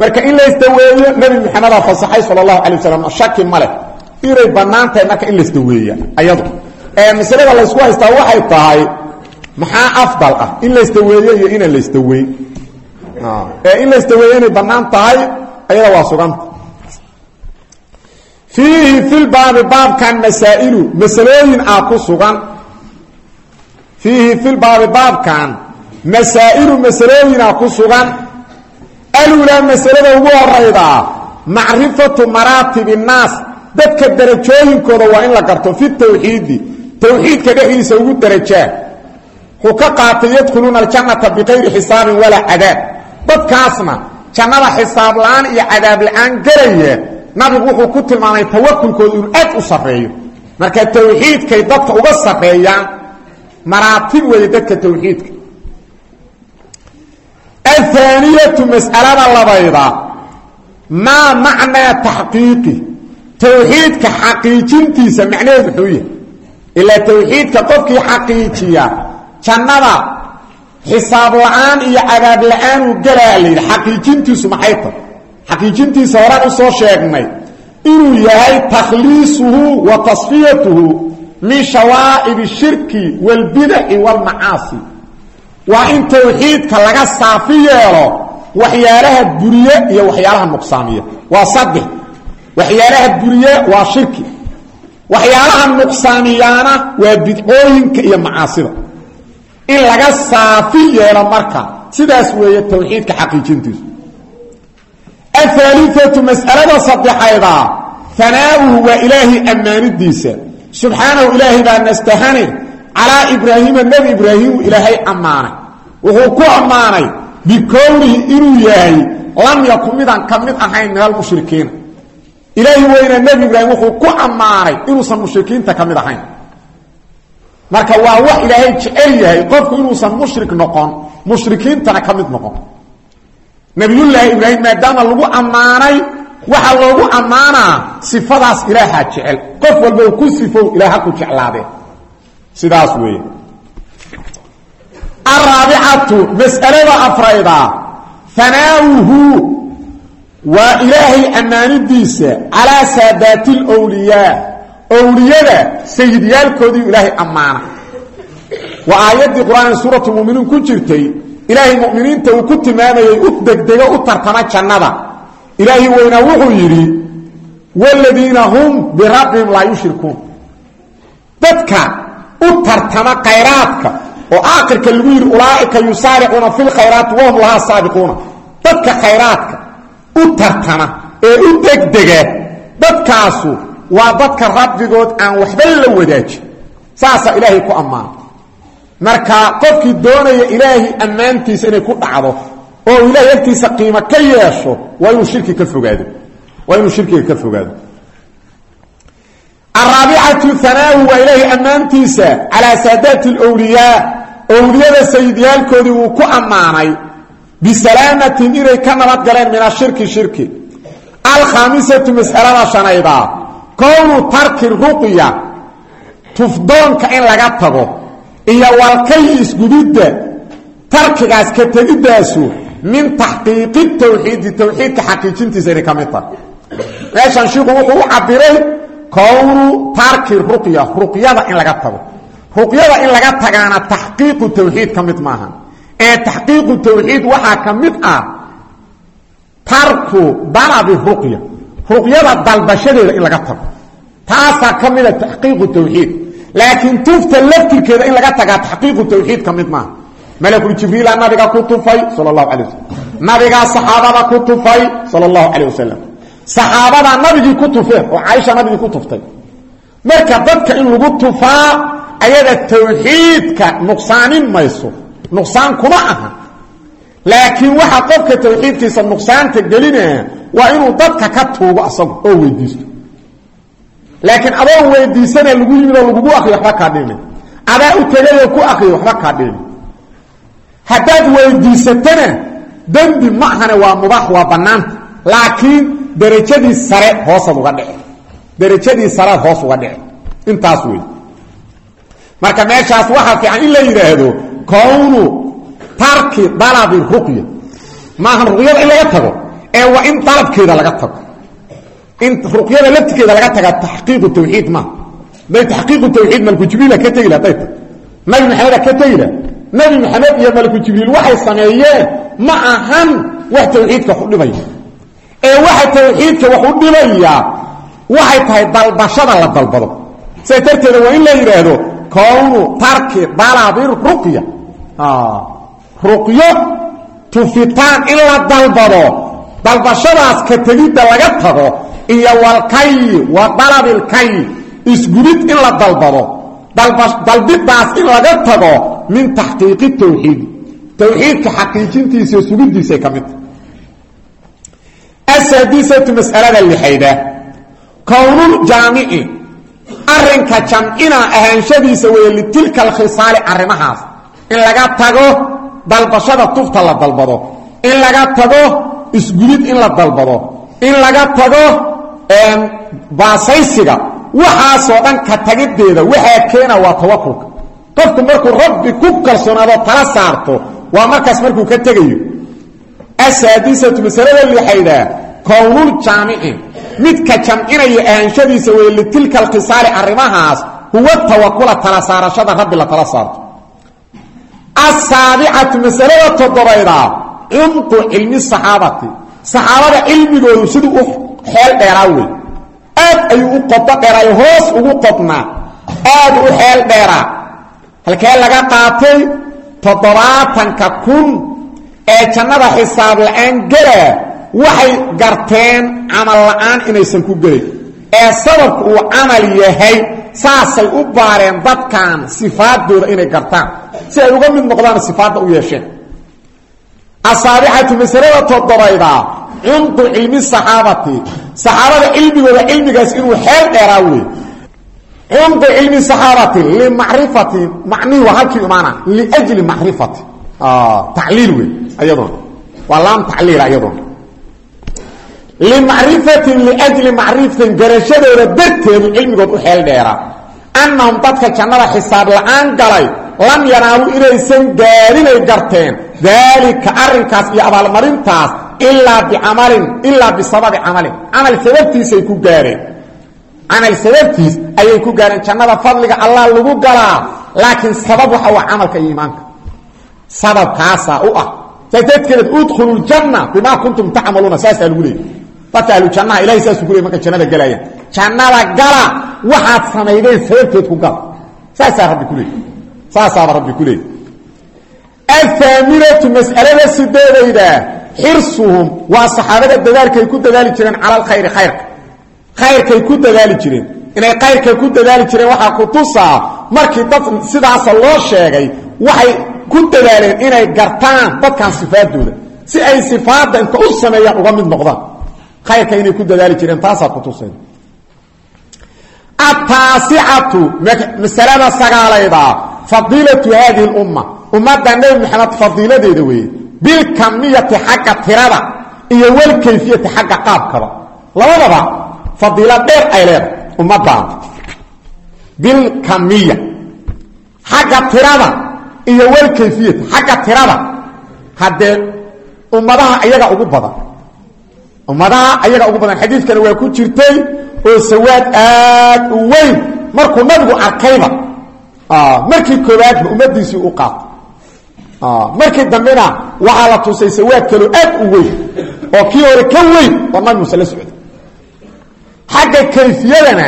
Marka in la isdaweeyo nebi maxamedaa fasaxay sala allahu alay wasalam shaki ma leh. Inay bannaan tahay marka in la isdaweeya ayadu. Ee masalada laysku haystaa waxay tahay maxaa afdal ah in la isdaweeye iyo inaan la isdaweyn ee in la isdaweeye inay bannaan tahay ayada waa suganta fiihi filbaabi baabkan masaa'ilu masalooyin ah ku sugan. Fiihi filbaabi baabkan masaa'ilu masalooyin ah ku sugan. Alulaa masalada ugu horaydaa macrifatu maraatib innaas dadka darajooyinkooda waa in la garto fi tawxiidi. Tawxiidka dhexdiisa ugu darajaa wuxuu ka qaatay yadkhuluuna aljannata biqayri xisaabin walaa cadaab. Dadkaasna jannada xisaab la'aan iyo cadaab la'aan gelaya nabigu wuxuu ku tilmaamay tawakulkooda inuu aad u sarreeyo. Marka tawxiidkay dadka uga sarreeyaan maraatib weeye dadka tawxiidka. Ahaaniyatu mas'alada labayda maa macnaa taxqiiqi? Tawxiidka xaqiijintiisa macnaheedu muxuu yahay? Ilaa tawxiidka qofkii xaqiijiya jannada xisaab la'aan iyo cadaab la'aanuu galaa la yidhi xaqiijintiisu maxay tahay xaqiijintiisa horaan u soo sheegnay inuu yahay takhliisuhu wa tasfiyatuhu min shawaa'ib shirki wاlbidaci wاlmacaasi waa in tawxiidka laga saafi yeelo waxyaalaha buriye iyo waxyaalaha nuqsaamiya waa saddex. Waxyaalaha buriye waa shirki. Waxyaalaha nuqsaamiyaana waa bidcooyinka iyo macaasida. In laga saafi yeelo marka sidaas weeye tawxiidka xaqiijintiisu ahaaliatu mas'alada saddexayda hanaa'uhu waa ilaahay ammaanidiisa subxaanahu ilaahay baa nastahane calaa ibraahiima nebi ibraahiimu ilaahay ammaanay wuxuu ku ammaanay bikownihi inuu yahay lam yakun midaan ka mid ahayn min almushrikiina ilaahi weyna nebi ibraahim wuxuu ku ammaanay inuusan mushrikiinta ka mid ahayn marka waa wax ilaahay jecel yahay qofku inuusan mushrik noqon mushrikiintana ka mid noqon nabiyullaahi ibraahim maadaama lagu ammaanay waxaa loogu ammaanaa sifadaas ilaahaa jecel. Qof walba ku sifow ilaah ha ku jeclaadee sidaas weeye. Araabicatu mas'alada afrayda hanaawuhu waa ilaahay ammaanidiisa calaa saadaati lwliyaa owliyada sayidyaalkoodiiu ilaahay ammaana. Waa aayaddii qur'aan suuratu muminiin ku jirtay ilaahay muminiinta uu ku tilmaamayay u degdego u tartama jannada. Ilaahi weynaa wuxuu yidhi wladiina hum birabbihim laa yushrikuun dadka u tartama khayraadka oo aakhirka lagu yidhi ulaaika yusaaricuuna fi lkhayraati wahum lahaa saabiquuna. Dadka khayraadka u tartama ee u degdega dadkaasu waa dadka rabbigood aan waxba la wadaajin saasaa marka qofkii doonaya ilaahay ammaantiisa inay ku dhacdo oo ilahay agtiisa qiimo ka yeesho waa inuu shirki ka fogaado. Waa inuu shirkiga ka fogaado. Araabicatu hanaahu waa ilaahay ammaantiisa calaa saadaati lwliyaa owliyada sayidyaalkoodii wuu ku ammaanay bisalaamatin inay ka nabad galeen min ashirki shirki. Alkhaamisatu mas'alada shanayda kownu tarki ruqya tufdoonka in laga tago iyo walkay isgudidda tarkigaas ka tegidaasu min taxqiiqi tawxiidi tawxiidka xaqiijintiisa inay ka mid tahay. Meeshan shiiku wuxuu cabiray kownu tarki ruqya ruqyada in laga tago. Ruqyada in laga tagaana taxqiiqu tawxiid ka mid maaha ee taxqiiqu tawxiid waxaa ka mid ah tarku dalabi ruqya ruqyada dalbashadeeda in laga tago. Taasaa ka mida taxqiiqu tawxiid laakiin tufta laftirkeeda in laga tagaa taxqiiqu tawxiid ka mid maaha malakul jibriila nabiga ku tufay sala allahu calay wasalam nabigaa saxaabada ku tufay sala allahu calayh wasalam saxaabadaa nabigii ku tufeen oo caaisha nabigii ku tuftay. Marka dadka in lagu tufaa ayada tawxiidka nuqsaanin mayso. Nuqsaan kuma aha. Laakiin waxa qofka tawxiidkiisa nuqsaanta gelinaya waa inuu dadka ka tuugo asagu oo weydiisto laakiin adoo weydiisana lagu yimid oo lagugu akriyo waxba kaa dhimi adaa u tegayoo ku akriyo waxba kaa dhimi haddaad weydiisatana dembi ma ahane waa mubaax waa bannaanta laakiin derajadii sare hoosaad uga dhici. Derajadii saread hoos uga dhici. Intaas wey marka meeshaas waxaa fiican in la yidhaahdo kownu tarki dalabi ruqya. Maahan ruqyada in laga tago ee waa in dalabkeeda laga tago in ruqyada laftigeeda laga taga taxqiiqu tawxiid maaha day taxqiiqu tawxiid malku jibriila ka tegi laha dayta nabi maxameda ka tegi nabi maxamed iyo malku jibriil waxay sameeyeen ma ahan wax tawxiidka wax u ee waxa tawxiidka wax u dhibayaa waxay tahay dalbashada la dalbado sidaa darteeda waa in la yidhaahdo kownu tarki dalabi ruqya ruqyo tufitaan in la dalbado dalbashadaas ka tegidda laga tago iyo walkayi wa dalabilkay isgudid in la dalbado. Dalbidaas in laga tago min taxqiiqi tawxiidi tawxiidka xaqiijintiisa sugidiisay ka midta asaadisatu masalada lixayda. Kownuljaamici arinka jamcina ahaanshadiisa weeye litilka alkhisaali arrimahaas. In laga tago dalbashada tufta la dalbado. In laga tago isgudid in la baasaysiga waxaasoo dhan ka tagideeda waxaa keena waa tawakulka. Qofku markuu rabbi ku kalsoonaado tala saarto waa markaas markuu ka tegayo. Asaadisatu masalada lixaydaa kownuljaamici midka jamcinaya ahaanshadiisa wey litilka alkhisaali arrimahaas huwa tawakula tala saarashada rabbi la tala saarto. Asaabicatu masalada toddobaydaa cumqu cilmi saxaabati. Saxaabada cilmigoodu siduu xeel dheeraa wey. Aad ayuu u qodo dheeraayo hoos ugu qodnaa aad u xeel dheeraa. Halkee laga qaatay toddobaatanka kun ee jannada xisaab la'aan gelaa waxay garteen camal la'aan inaysan ku gelin ee sababku uu camal yahay saasay u baareen dadkan sifaadooda inay gartaan. Si ay uga mid noqdaan sifaadda u yeesheen. Asaabixatu masalada toddobaydaa cumqu cilmi saxaabati saxaabada cilmigooda cilmigaas inuu xeel dheeraa wey cumqu cilmi saxaabati limacrifati macnihi waa halkii imaana liajli macrifati tacliil wey ayadoona waa laam tacliila iyadoona limacrifatin liajli macrifatin garashadooda darteedu cilmigood u xeel dheeraa annahum dadka jannada xisaab la'aan galay lam yanaalu inaysan gaarinay garteen daalika arrinkaas ilaa bicamalin ilaa bisababi camalin camal sababtiisay ku gaareen. Camal sababtiis ayay ku gaareen. Jannada fadliga allah lagu galaa laakiin sabab waxa waa camalka iyo iimaanka. Sababkaasaa u ah. Saas dadkeed udkhulu ljanna bimaa kuntum tacmaluuna saasaa lagu leeyay dadka ahlu jannaha ilahay saasuu ku ley markay jannada galayaan. Jannada gala waxaad samaydeen sababteed ku gala. Saasaa rabbi ku xirsuhum waa saxaabada dadaalkay ku dadaali jireen cala alkhayri khayrka khayrkay ku dadaali jireen. Inay khayrkay ku dadaali jireen waxaa ku tusaa markii dad sidaasa loo sheegay waxay ku dadaaleen inay gartaan dadkan sifaadooda si ay sifaadda inta u sameeyaan uga mid noqdaan. Khayrka inay ku dadaali jireen taasaa ku tusay ataasicatu masalada sagaalayda fadiilatu haadihi lumma ummadda nebi maxamed fadiiladeeda weeye bilkamiyati xagga tirada iyo walkayfiyati xagga qaabkaba. Labadaba fadiilo dheer ay leedahay ummaddan bilkamiya xagga tirada iyo walkayfiyati xagga tirada haddee ummadaha ayaga ugu badan. Ummadaha ayaga ugu badan xadiidkani waa ku jirtay oo sawaad aad u weyn. Markuu nabigu arkayba markii koowaadba ummadiisii u qaatay markii dambena waxaa la tusay sawaad kaloo aad u weyn oo kii hore ka weyn oo nabi muuse la socday. Xagga kayfiyadana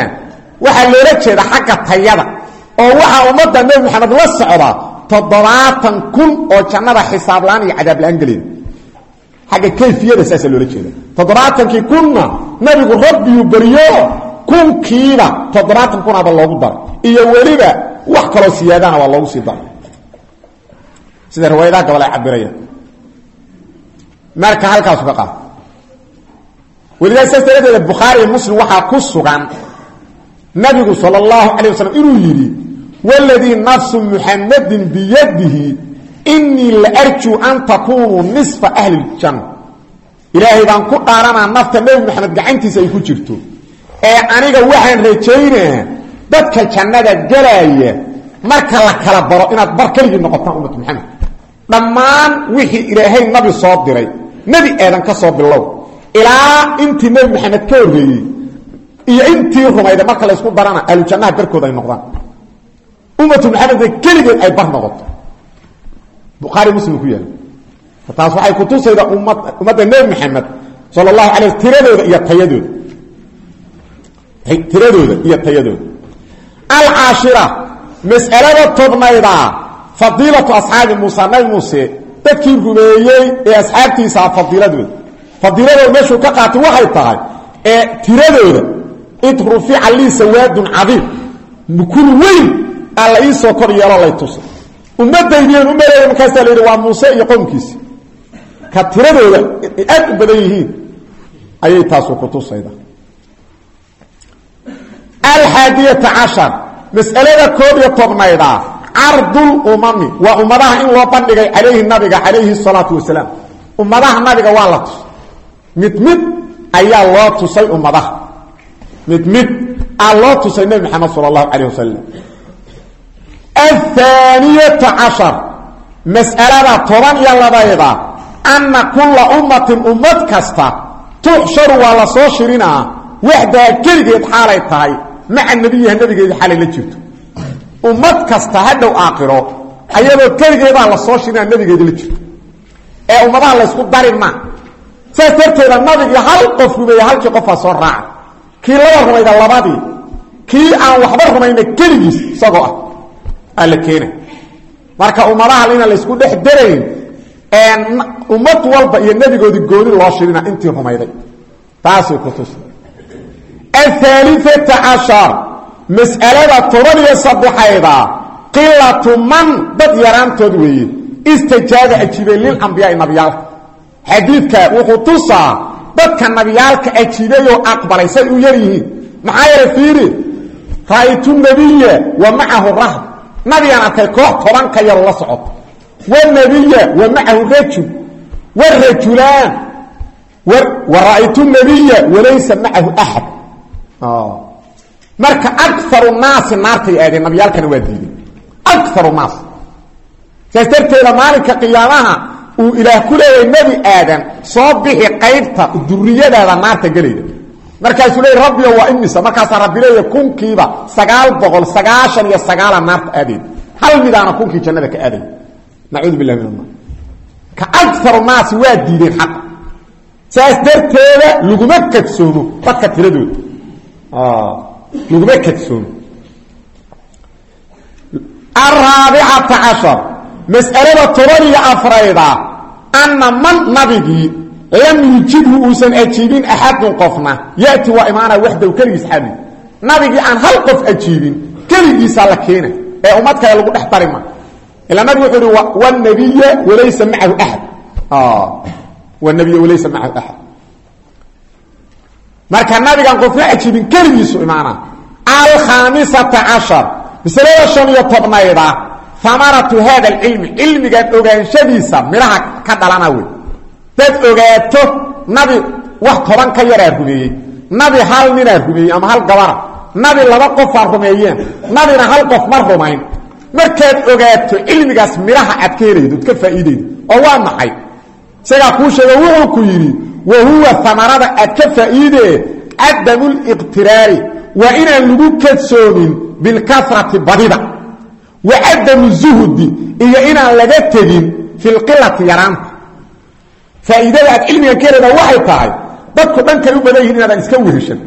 waxaa jeeda xagga tayada oo waxaa ummadda nebi maxamed la socda toddobaatan kun oo jannada xisaab la'aan iyo cadaab la'aan geleeda xagga kayfiyada saasa loola jeeda toddobaatankii kunna nabigu rabbiyuu beriyo kunkiiba toddobaatan kunaba loogu daray iyo weliba wax kaloo siyaadana waa loogu sii daray sida riwaayadaha gabal ay cabirayaan marka halkaasu ka qaad weligaa saas daradeeda bukhaariiyo muslim waxaa ku sugan nabigu sala allahu calayh inuu yidhi waladii nafsu muxamadin biyadihi inii la arjuu an takunuu nisfa ahli ljanna ilaahay baan ku dhaaranaa nafta nebi maxamed gacantiisa ay ku jirto. Ee aniga waxaan rajaynaa dadka jannada galaya marka la kala baro inaad bar keligii noqotaan ummad maxamed dhammaan wixii ilaahay nabi soo diray. Nebi aadan ka soo bilow. Ilaa intii nebi maxamed ka horreeyey iyo intii rumayda marka laysku darana ahlujannaha barkooda ay noqdaan. Ummatu maxamedna keligeed ay bar noqoto. Bukhaari muslim ku yaalla taas waxay kutusayda ummad ummadda nebi maxamed sala allahu tiradooda iyo tayadooda. Tiradooda iyo tayadooda. Alcaashira mas'alada tobnayda fadiilatu asxaabi muusa nabi muuse dadkii rumeeyey ee asxaabtiisaa fadiiladooda fadiiladooda meeshuu ka qaatay waxay tahay ee tiradooda id rufica lii sawaadun cadiim. Mukul weyn aa la ii soo kor yeeloo lay tusay ummadaydiian u maleeya markaasaa la yidhi waa muuse iyo qowmkiisi. Ka tiradooda aad u badan yihiin ayay taasu ku tusayda alxaadiyata cashar mas'alada koob iyo cardulumami waa ummadaha in loo bandhigay calayhi nabiga calayhi salaatu wasalaam. Ummadaha nabiga waa la tusay. Mid mid ayaa loo tusay ummadaha. Mid mid aa loo tusay nebi maxamed sala allahu calayh wasalam athaaniyata cashar. Mas'alada toban iyo labayda anna kulla ummatin ummad kasta tuxsharu waa la soo shirinaa waxdaa keligeed xaalay tahay maca nebiyiha nabigeeda xaalay la jirto ummad kasta hadhow aakhiro ayadoo keligeedaa la soo shirinaa nabigeeda la jirto ee ummadaha laysku dari ma. Saas darteeda nabigii hal qof rumeeye halkii qofaa soo raaca kii laba rumayda labadii kii aan waxba rumayna keligiis isagoo ah aa la keena marka ummadaha inaan laysku dhex darayn ummad walba iyo nebigoodii gooni loo shirina intii rumayday. Taasay kutus ahaaliata cashar mas'alada toban iyo saddexayda qilatu man dad yaraantood weeye istajaaba ajiibay lilambiyaai nabiyaalka xadiidka wuxuu tusaa dadka nabiyaalka ajiibayoo aqbalay say u yar yihiin. Maxaa yeele fiiri ra'aytu nabiya wa macahu rahb nabigaan arkay koox toban ka yaru la socoto wa axad marka akaru naasi naartay aadeen nabiyaalkana waa diideen akaru naas. Saas darteeda maalinka qiyaamaha uu ilaah ku leeyahay nebi aadan soo bixi qaybta duriyadaada naarta gelayda. Markaasuu leey rabbiyo waa imisa? Markaasaa rabbi leeya kunkiiba sagaal boqol sagaashan iyo sagaala naarta aadayd hal midaana kunkii jannada ka aaday nacuudu billahi min allah ka akaru naasi waa diideen xaqa saas darteeda laguma kadsoomo dadka tiradooda laguma kadsoomo araabicata cashar mas'alada toban iyo afrayda anna man nabigii lam yujibhu uusan ajiibin axadun qofna yati waa imaana waxdow keligiis xali nabigii aan hal qof ajiibin keligiisaa la keena ee ummad kale lagu dhex darima ilaa nabigu wuxuu uhi wnabiya walaysa macahu axad wnabiya walaysa macahu axad marka nabigaan qofna ajiibin keligiisu imaana alkhaamisata cashar. Masalada shan iyo tobnayda amaratu hada alcilmi cilmigan ogaanshadiisa midhaha ka dhalana wey. Dad ogaato nabi wax toban ka yaraa rumeeyey. Nabi hal ninaa rumeeyey ama hal gabara nabi laba qofaa rumeeyeen. Nabina hal qof ma rumayn. Markaad ogaato cilmigaas midhaha aad ka helaydo od ka faa'iidaydo oo waa maxay? Isagaa kuu sheega wuxuu ku yidhi wa huwa amarada aad ka faa'iidee cadamu liqtiraari waa inaan lagu kadsoomin bilkasrati badida wa cadamu zuhdi iyo inaan laga tegin fi lqilati yaraanta faa'iidada aad cilmigan ka helayda waxay tahay dadku dhankay u badan yihiin inaadan iska weheshan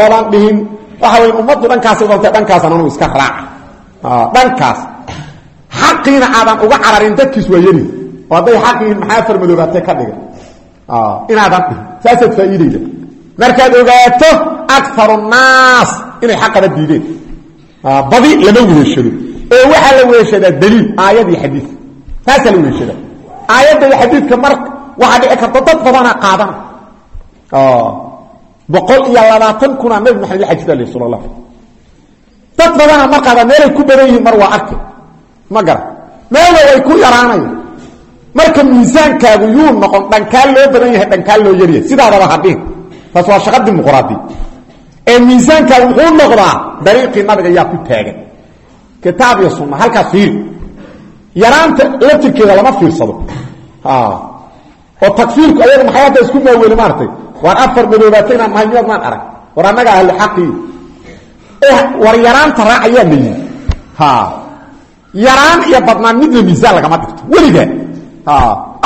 oodan dhihin waxa way ummaddu dhankaasay doonta dhankaasan anugu iska raaca dhankaas xaq xaqiina uga cararin dadkiis waa yari oo hadday inaadan dhihin saasaad faa'iidayda markaad ogaato akaru naas inay xaqaba diideen badi lama weeshado ee waxaa la weeshadaa daliil aayad iyo xadiid taasaa la weeshada aayadda iyo xadiidka mar waxaa dhici karta dad badana qaadana boqol iyo labaatan kuna nabi maxamed la xajida aleh sal la dad badana mar qaada meelay ku badan yihiin mar waa arki ma gara way ku yaraanaya marka miisaankaagu yuu noqon dhankaa loo badan yahay dhankaa loo yaryahay. Sidaadaba hadhiin taas waa shaqa dimuqraadi ee miisaankaagu wuxuu noqdaa dariiqii nabiga yaa ku taagan. Kitaab iyo sunna halkaas fiiri yaraanta laftirkeeda lama fiirsado. Oo takfiirku ayaga maxay hadda isku maaweli maaratay waar afar madoobaata inaan nahay miyaad arag. War annaga ahlu xaqii war yaraanta raacayaa la yii yaraan iyo badnaan midna miisaan dhigto. Weliga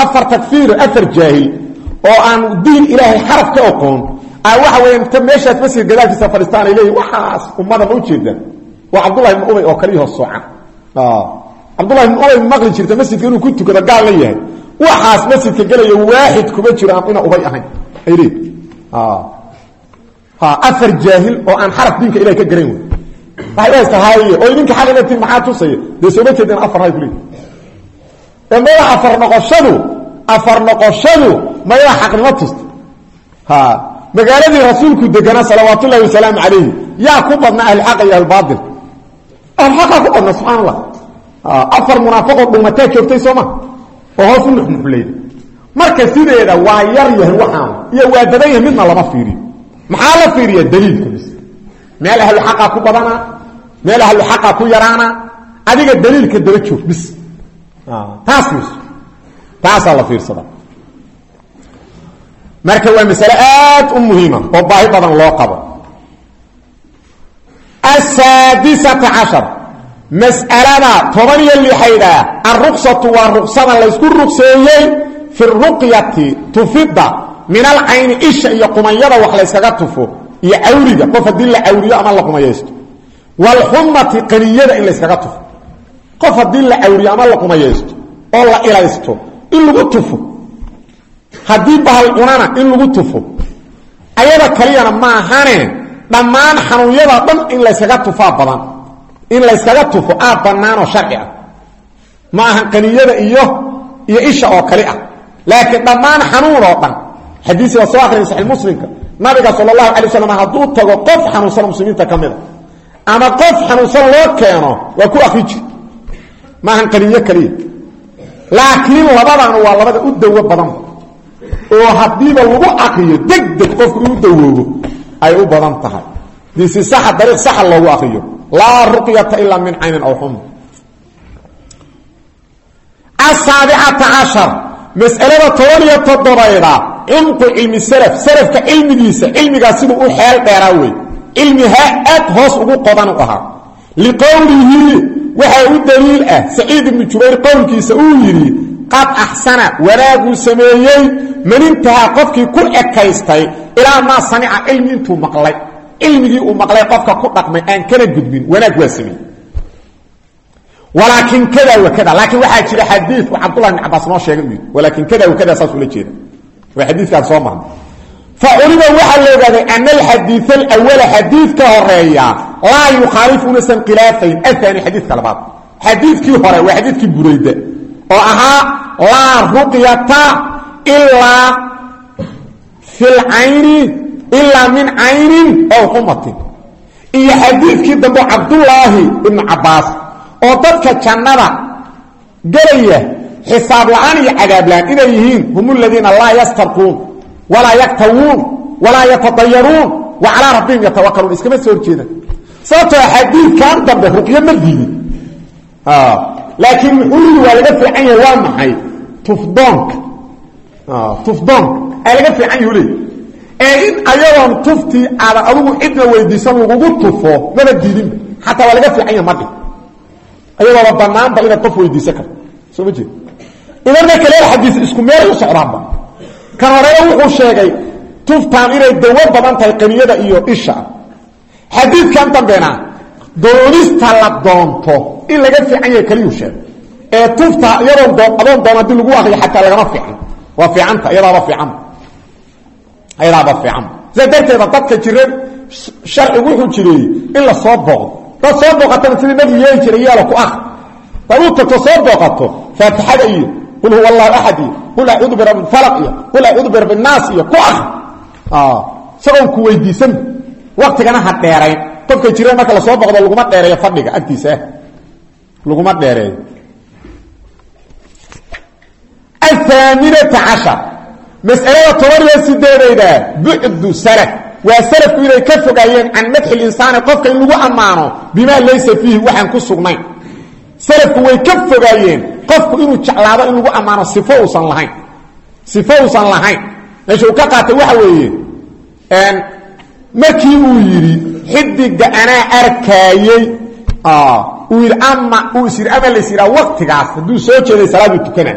afar takfiir afar jaahil oo aan diin ilaahay xaraf ka oqoon a waxa weya inta meeshaas masjid gadaalkiisa fadhiistaan ay leeyihiin waxaas ummada ma ujeedaan waa cabdullahi ibn ubay oo kaliya hoos soocan cabdullahi ibn ubay maqli jirta masjidka inuu ku tukado gaal la yahay. Waxaas masjidka gelaya waaxid kuma jiro aan ina ubay ahayn. Ay leeyihiin afar jaahil oo aan xaraf diinka ilahay ka garan wey waxay oo idinka xaqiigatiin maxaa tusaya? Dee sooma afar hay ee maya afar noqoshadu afar noqoshadu mayaa xaqnimo tusta magaaladii rasuulku deganaa salawaat ullahi wasalaamu calayhi yaa ku badna ahlxaqa iyo ahlbaail ahlxaqaa ku badna subxaan allah afar munaafiqoo dhumataa joogtay sooma oo hoos u nuxnuxleyda marka sideeda waa yar yahay waxaan iyo waa badan yahay midna lama fiiriyo. Maxaa la fiiriya daliilka bis meel ahluxaqaa ku badanaa meel ahluxaqaa taasaa la fiirsada. Marka waa masale aad u muhiima oo baahi badan loo qabo. Asaadisata cashar. Mas'alada toban iyo lixaydaa alruqsatu waa ruqsada laysku ruqseeyey fi ruqyati tufidda min alcayni isha iyo qumanyada wax layskaga tufo iyo cawriga qof haddii la cawriyo ama la qumayaysto. Waalxumati qof haddii la cawriyo ama la qumayaysto oo la ilaysto in lagu tufo. Haddii bahal cunana in lagu tufo. Ayada kaliyana maahane dhammaan xanuunyada dhan in layskaga tufaa badan. In layskaga tufo aad banaanoo sharci ah. Ma ahan qaniyada iyo iyo isha oo kali ah. Laakiin dhammaan xanuun oo dhan xadiisiga soo akriya saxi muslimka nabiga sal allahu alay waslam hadduu tago qof xanuunsan muslimiinta ka mida ama qof xanuunsan loo keeno waa ku akri jir maahan qaniyo kaliya. Laakiin labadana waa labada u dawo badan. Oo haddiiba lagu akriyo deg deg qofku uu dawoobo ay u badan tahay. Disi saxa dariiq saxa loogu akriyo laa ruqyata ilaa min caynin aw xuma asaabicata cashar mas'alada toban iyo toddobeyda cumqu cilmi salaf salafka cilmigiisa cilmigaas siduu u xeel dheeraa wey cilmiha aad hoos ugu qodan u ahaa. Liqowlihi waxaa u daliil ah saciid ibnu jubayr qowlkiisa uu yidhi qad axsana wanaaguu sameeyey man intahaa qofkii ku ekaystay ilaa maa samica cilmi intuu maqlay. Cilmigii uu maqlay qofka ku dhaqmay aan kana gudbin wanaag waa sameeyey. Walaakin kada wa kada laakiin waxaa jira xadiid uu cabdullahi bn cabaas noo sheegay u yidhi walaakin kada wa kada saas ula jeeda waa xadiidkaan soo marnay fa culima waxaa la ogaaday ana alxadiid alawala xadiidka horreeya. Laa yukhaalifu unasan khilaafayn aani xadiidka labaad. Xadiidkii hore waa xadiidkii burayda oo ahaa laa ruqyata ilaa fi lcayni ilaa min caynin ow xumatin. Iyo xadiidkii dambe cabdullaahi ibnu cabaas oo dadka jannada gelaya xisaab la'aan iyo cadaab la'aan inay yihiin hum ladiina laa yastarquun walaa yaktawuun walaa yatadayaruun wa calaa rabbihim yatawakaluun iskama soo horjeedaan sababtoo xadiidkan dambe ruqyo ma diidin. Laakiin muxuu yii waa laga fiican yahay waa maxay? Tufdoonka. Tufdoonka. Aa laga fiican yahu leey ee in ayadoon tuftii aadan adugu cidna weydiisan lagugu tufo maba diidinba xataa waa laga fiican yahay madhi ayadooba banaanba inaad qof weydiisan karto. Soo ma jeed. Idan marka leer xadiis isku meelay u socdaanba kan horeya wuxuu sheegay tuftaan inay dawo badan tahay qaniyada iyo isha. Xadiidkan dambena doonista la doonto in laga fiican yahay kaliyuu sheegay ee tufta iyadoo adoon doon haddii lagu akriyo xataa lagama fiican. Waa fiicanta iyadaaba fiican. Iyadaaba fiican. Sidaa dadka jira sharcigu wuxuu jireeyey in la soo booqdo. Dad soo booqatana sidii nabigu yeeli jiray yeelo ku ah dad u soo booqato faatixada iyo qul huwa allahu axad iyo qul acuudu birabbi falaq iyo qul acuudu birabbi naas iyo ku ah isagoon ku weydiisan waktigana ha dheerayn qofka jira marka la soo booqdo laguma dheereeyo fadhiga agtiisa ah laguma dheereeyo athaaminata cashar masalada toban iyo sideedayda bucdu salaf waa salafku inay ka fogaayeen can madxi linsaani qofka in lagu ammaano bimaa laysa fiihi waxaan ku sugnayn salafku way ka fogaayeen qofku inuu jeclaado in lagu ammaano sifo uusan lahayn. Sifo uusan lahayn. Meesha uu ka waxa weeye markii uu yidhi xidiga anaa arkaayey uu yidhi ama uu is yidhi ama lays yidhaha waktigaas hadduu soo jeeday salaaduu tukana.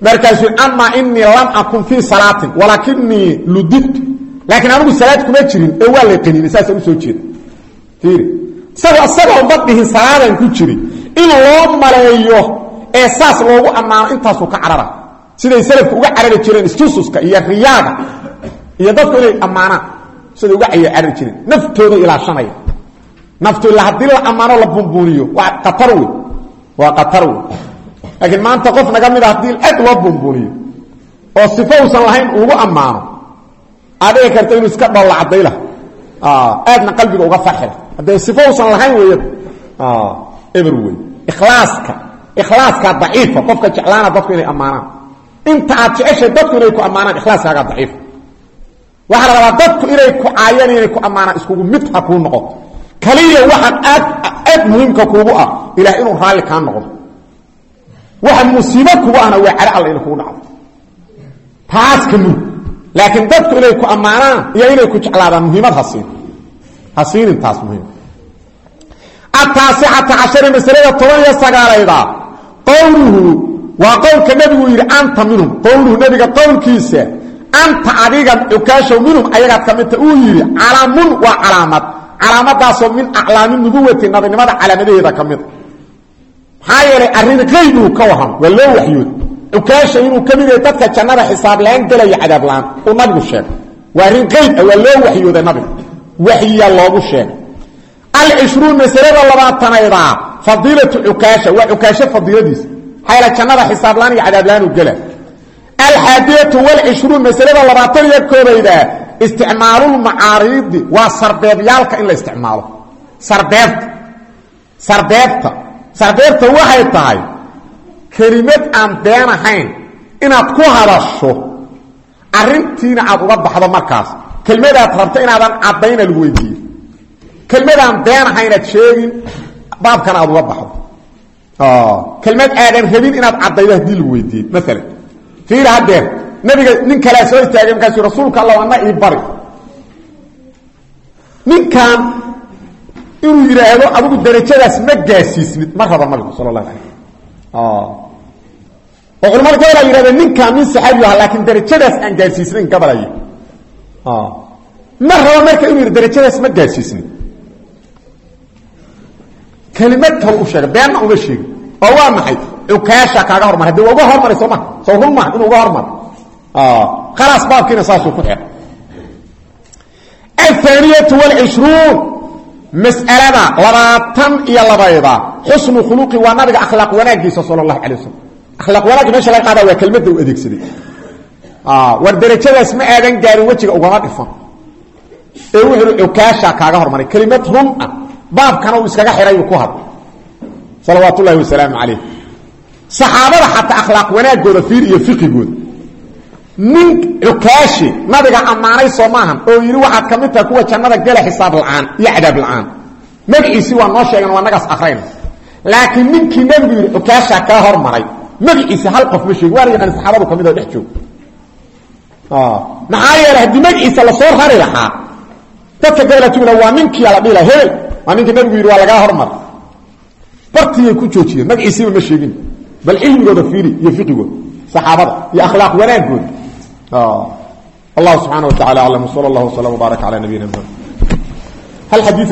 Markaasuu ama inii lam akun fii salaatin walaakinii ludibtu. Laakiin anigu salaad kuma jirin ee waa la qanini saasaan u soo jeeda ir isagoo isagoo ma dhihin salaadan ku jiri. In loo maleeyo ee saas loogu ammaano intaasuu ka carara. Siday salafku uga carari jireen istususka iyo riyaaga iyo dadku inay ammaanaan. Siday uga carari jireen. Naftooda ilaashanaya nafto ila haddii la la bumbuuniyo waa atar wey waa qatar wey laakiin maanta qof naga mid a haddii aad loo oo sifo uusan lahayn lagu ammaano adhici karta inuu iska dholla cadayla aadna qalbiga uga farxila haddee sifo usan lahayn weeyada eber wey ikhlaaska ikhlaaskaa daciifa qofka jeclaana dadku inay ammaanaan. Inta jeceshay dadku inay ku ammaanaan ikhlaaskaagaa daciifa waxaa rabaa dadku inay ku caayaan inay ku ammaanaan iskugu mid ha kuu noqoto. Kaliya waxaan aad aad muhiimka kuugu ah ilaah inuu raalli kaa noqdo. Waxa musiibo kugu ahna waa caro alla ina kugu dhacdo. Taas ka mug laakiin dadku inay ku ammaanaan iyo inay ku jeclaadaan muhiimad ha siin. Ha siinin taas muhiim. Ataasicata cashari masalada toban iyo sagaalayda qowluhu waa qowlka nebigu yidhi anta minhum. Qowluhu nebiga qowlkiisa anta adiga cukaashow minhum. Ayagaad ka midta uu yidhi calaamun waa calaamad. Calaamadaasoo min aclaami nubuwati nabinimada calaamadaheeda ka mida maxaa yeelay arrin qaybuu ka wahan waa loo waxyood. Cukaasha inuu ka mid yahay dadka jannada xisaab la'aan gelaya cadaab la'aan uu nabigu sheegay. Waa arrin labaatanayda fadiilatu cukaasha waa cukaasho fadiiladiisa yeele jannada xisaab la'aan iyo cadaab la'aan uu gela alxaadiyatu walcishruun masalada labaatan iyo koobayda isticmaalulmacaariidi waa sarbeebyaalka in la isticmaalo. Sarbeebta sarbeebta sarbeebta waxay tahay kelimad aan been ahayn inaad ku hadasho arintiina aad uga baxdo markaas. Kelmadaad rabto inaadan caddayna lagu weydiiye kelmadaan been ahaynaad sheegin baabkana aad uga baxdo kelmad aadan rabin inaad caddaydo haddii lagu weydiiye fiir haddeer nabiga nin kalea soo istaagay markaasu rasuulka allah ana ii bari. Ninkan inuu yidhaahdo adigu darajadaas ma gaasiisnid ma raba nabigu sal lahu alay oo. Culamada gabal ay yidhahdeen ninkaan nin saxaabi aha laakiin darajadaas aan gaarsiisnayn gabalaya ma raba marka inuu darajadaas ma gaarsiisnid kelimad kale u sheegay beenna uma sheegin. Oo waa maxay? Cukaasha kaaga hormar haddi waa uga hormaray soo ma soo run maha inuu uga hormaro khalaas baabkiina saasuu ku xidhay. Athaaniyatu walcishruun mas'alada labaatan iyo labayda xusnu khuluqi waa nabiga akhlaaq wanaagiisa sala allahu calay wasalam akhlaaq wanaagga meesha laga qaada waa kelmadda u adeegsaday. War darajadaas ma aadan gaarin wejiga ugama dhifan ee wuxuu cukaasha kaaga hormaray. Kelimad run ah baabkana uu iskaga xidhay ku hadlay. Salawaat wasalaamu calayh. Saxaabada xataa akhlaaq wanaagooda fiir iyo fiqigooda nin cukaashi nabiga ammaanay soo oo yidhi waxaad ka kuwa jannada gela xisaab la'aan iyo cadaab la'aan. Waa noo sheegan waa nagaas akrayna laakiin ninkii nebigu yidhi cukaashaa kaa hormaray. Magaciisi hal qof ma sheegi waana yaqaan saxaabadu ka oo dhex joog maxaa yeelay haddii magaciisa la soo rari lahaa dadka gabala tugna waa ninkiia la dhihi laha hebel waa ninkii nabigu yidhi waa lagaa hormar. Bartiyay ku joojiyeen magaciisiiba ma sheegin bal cilmigooda fiiri iyo fiqigooda saxaabada iyo akhlaaq wanaagooda. Wallahu subxaana wa tacala aclam. Wsala allahu wslam wbaarak cala nabiyina mxamed hal xadii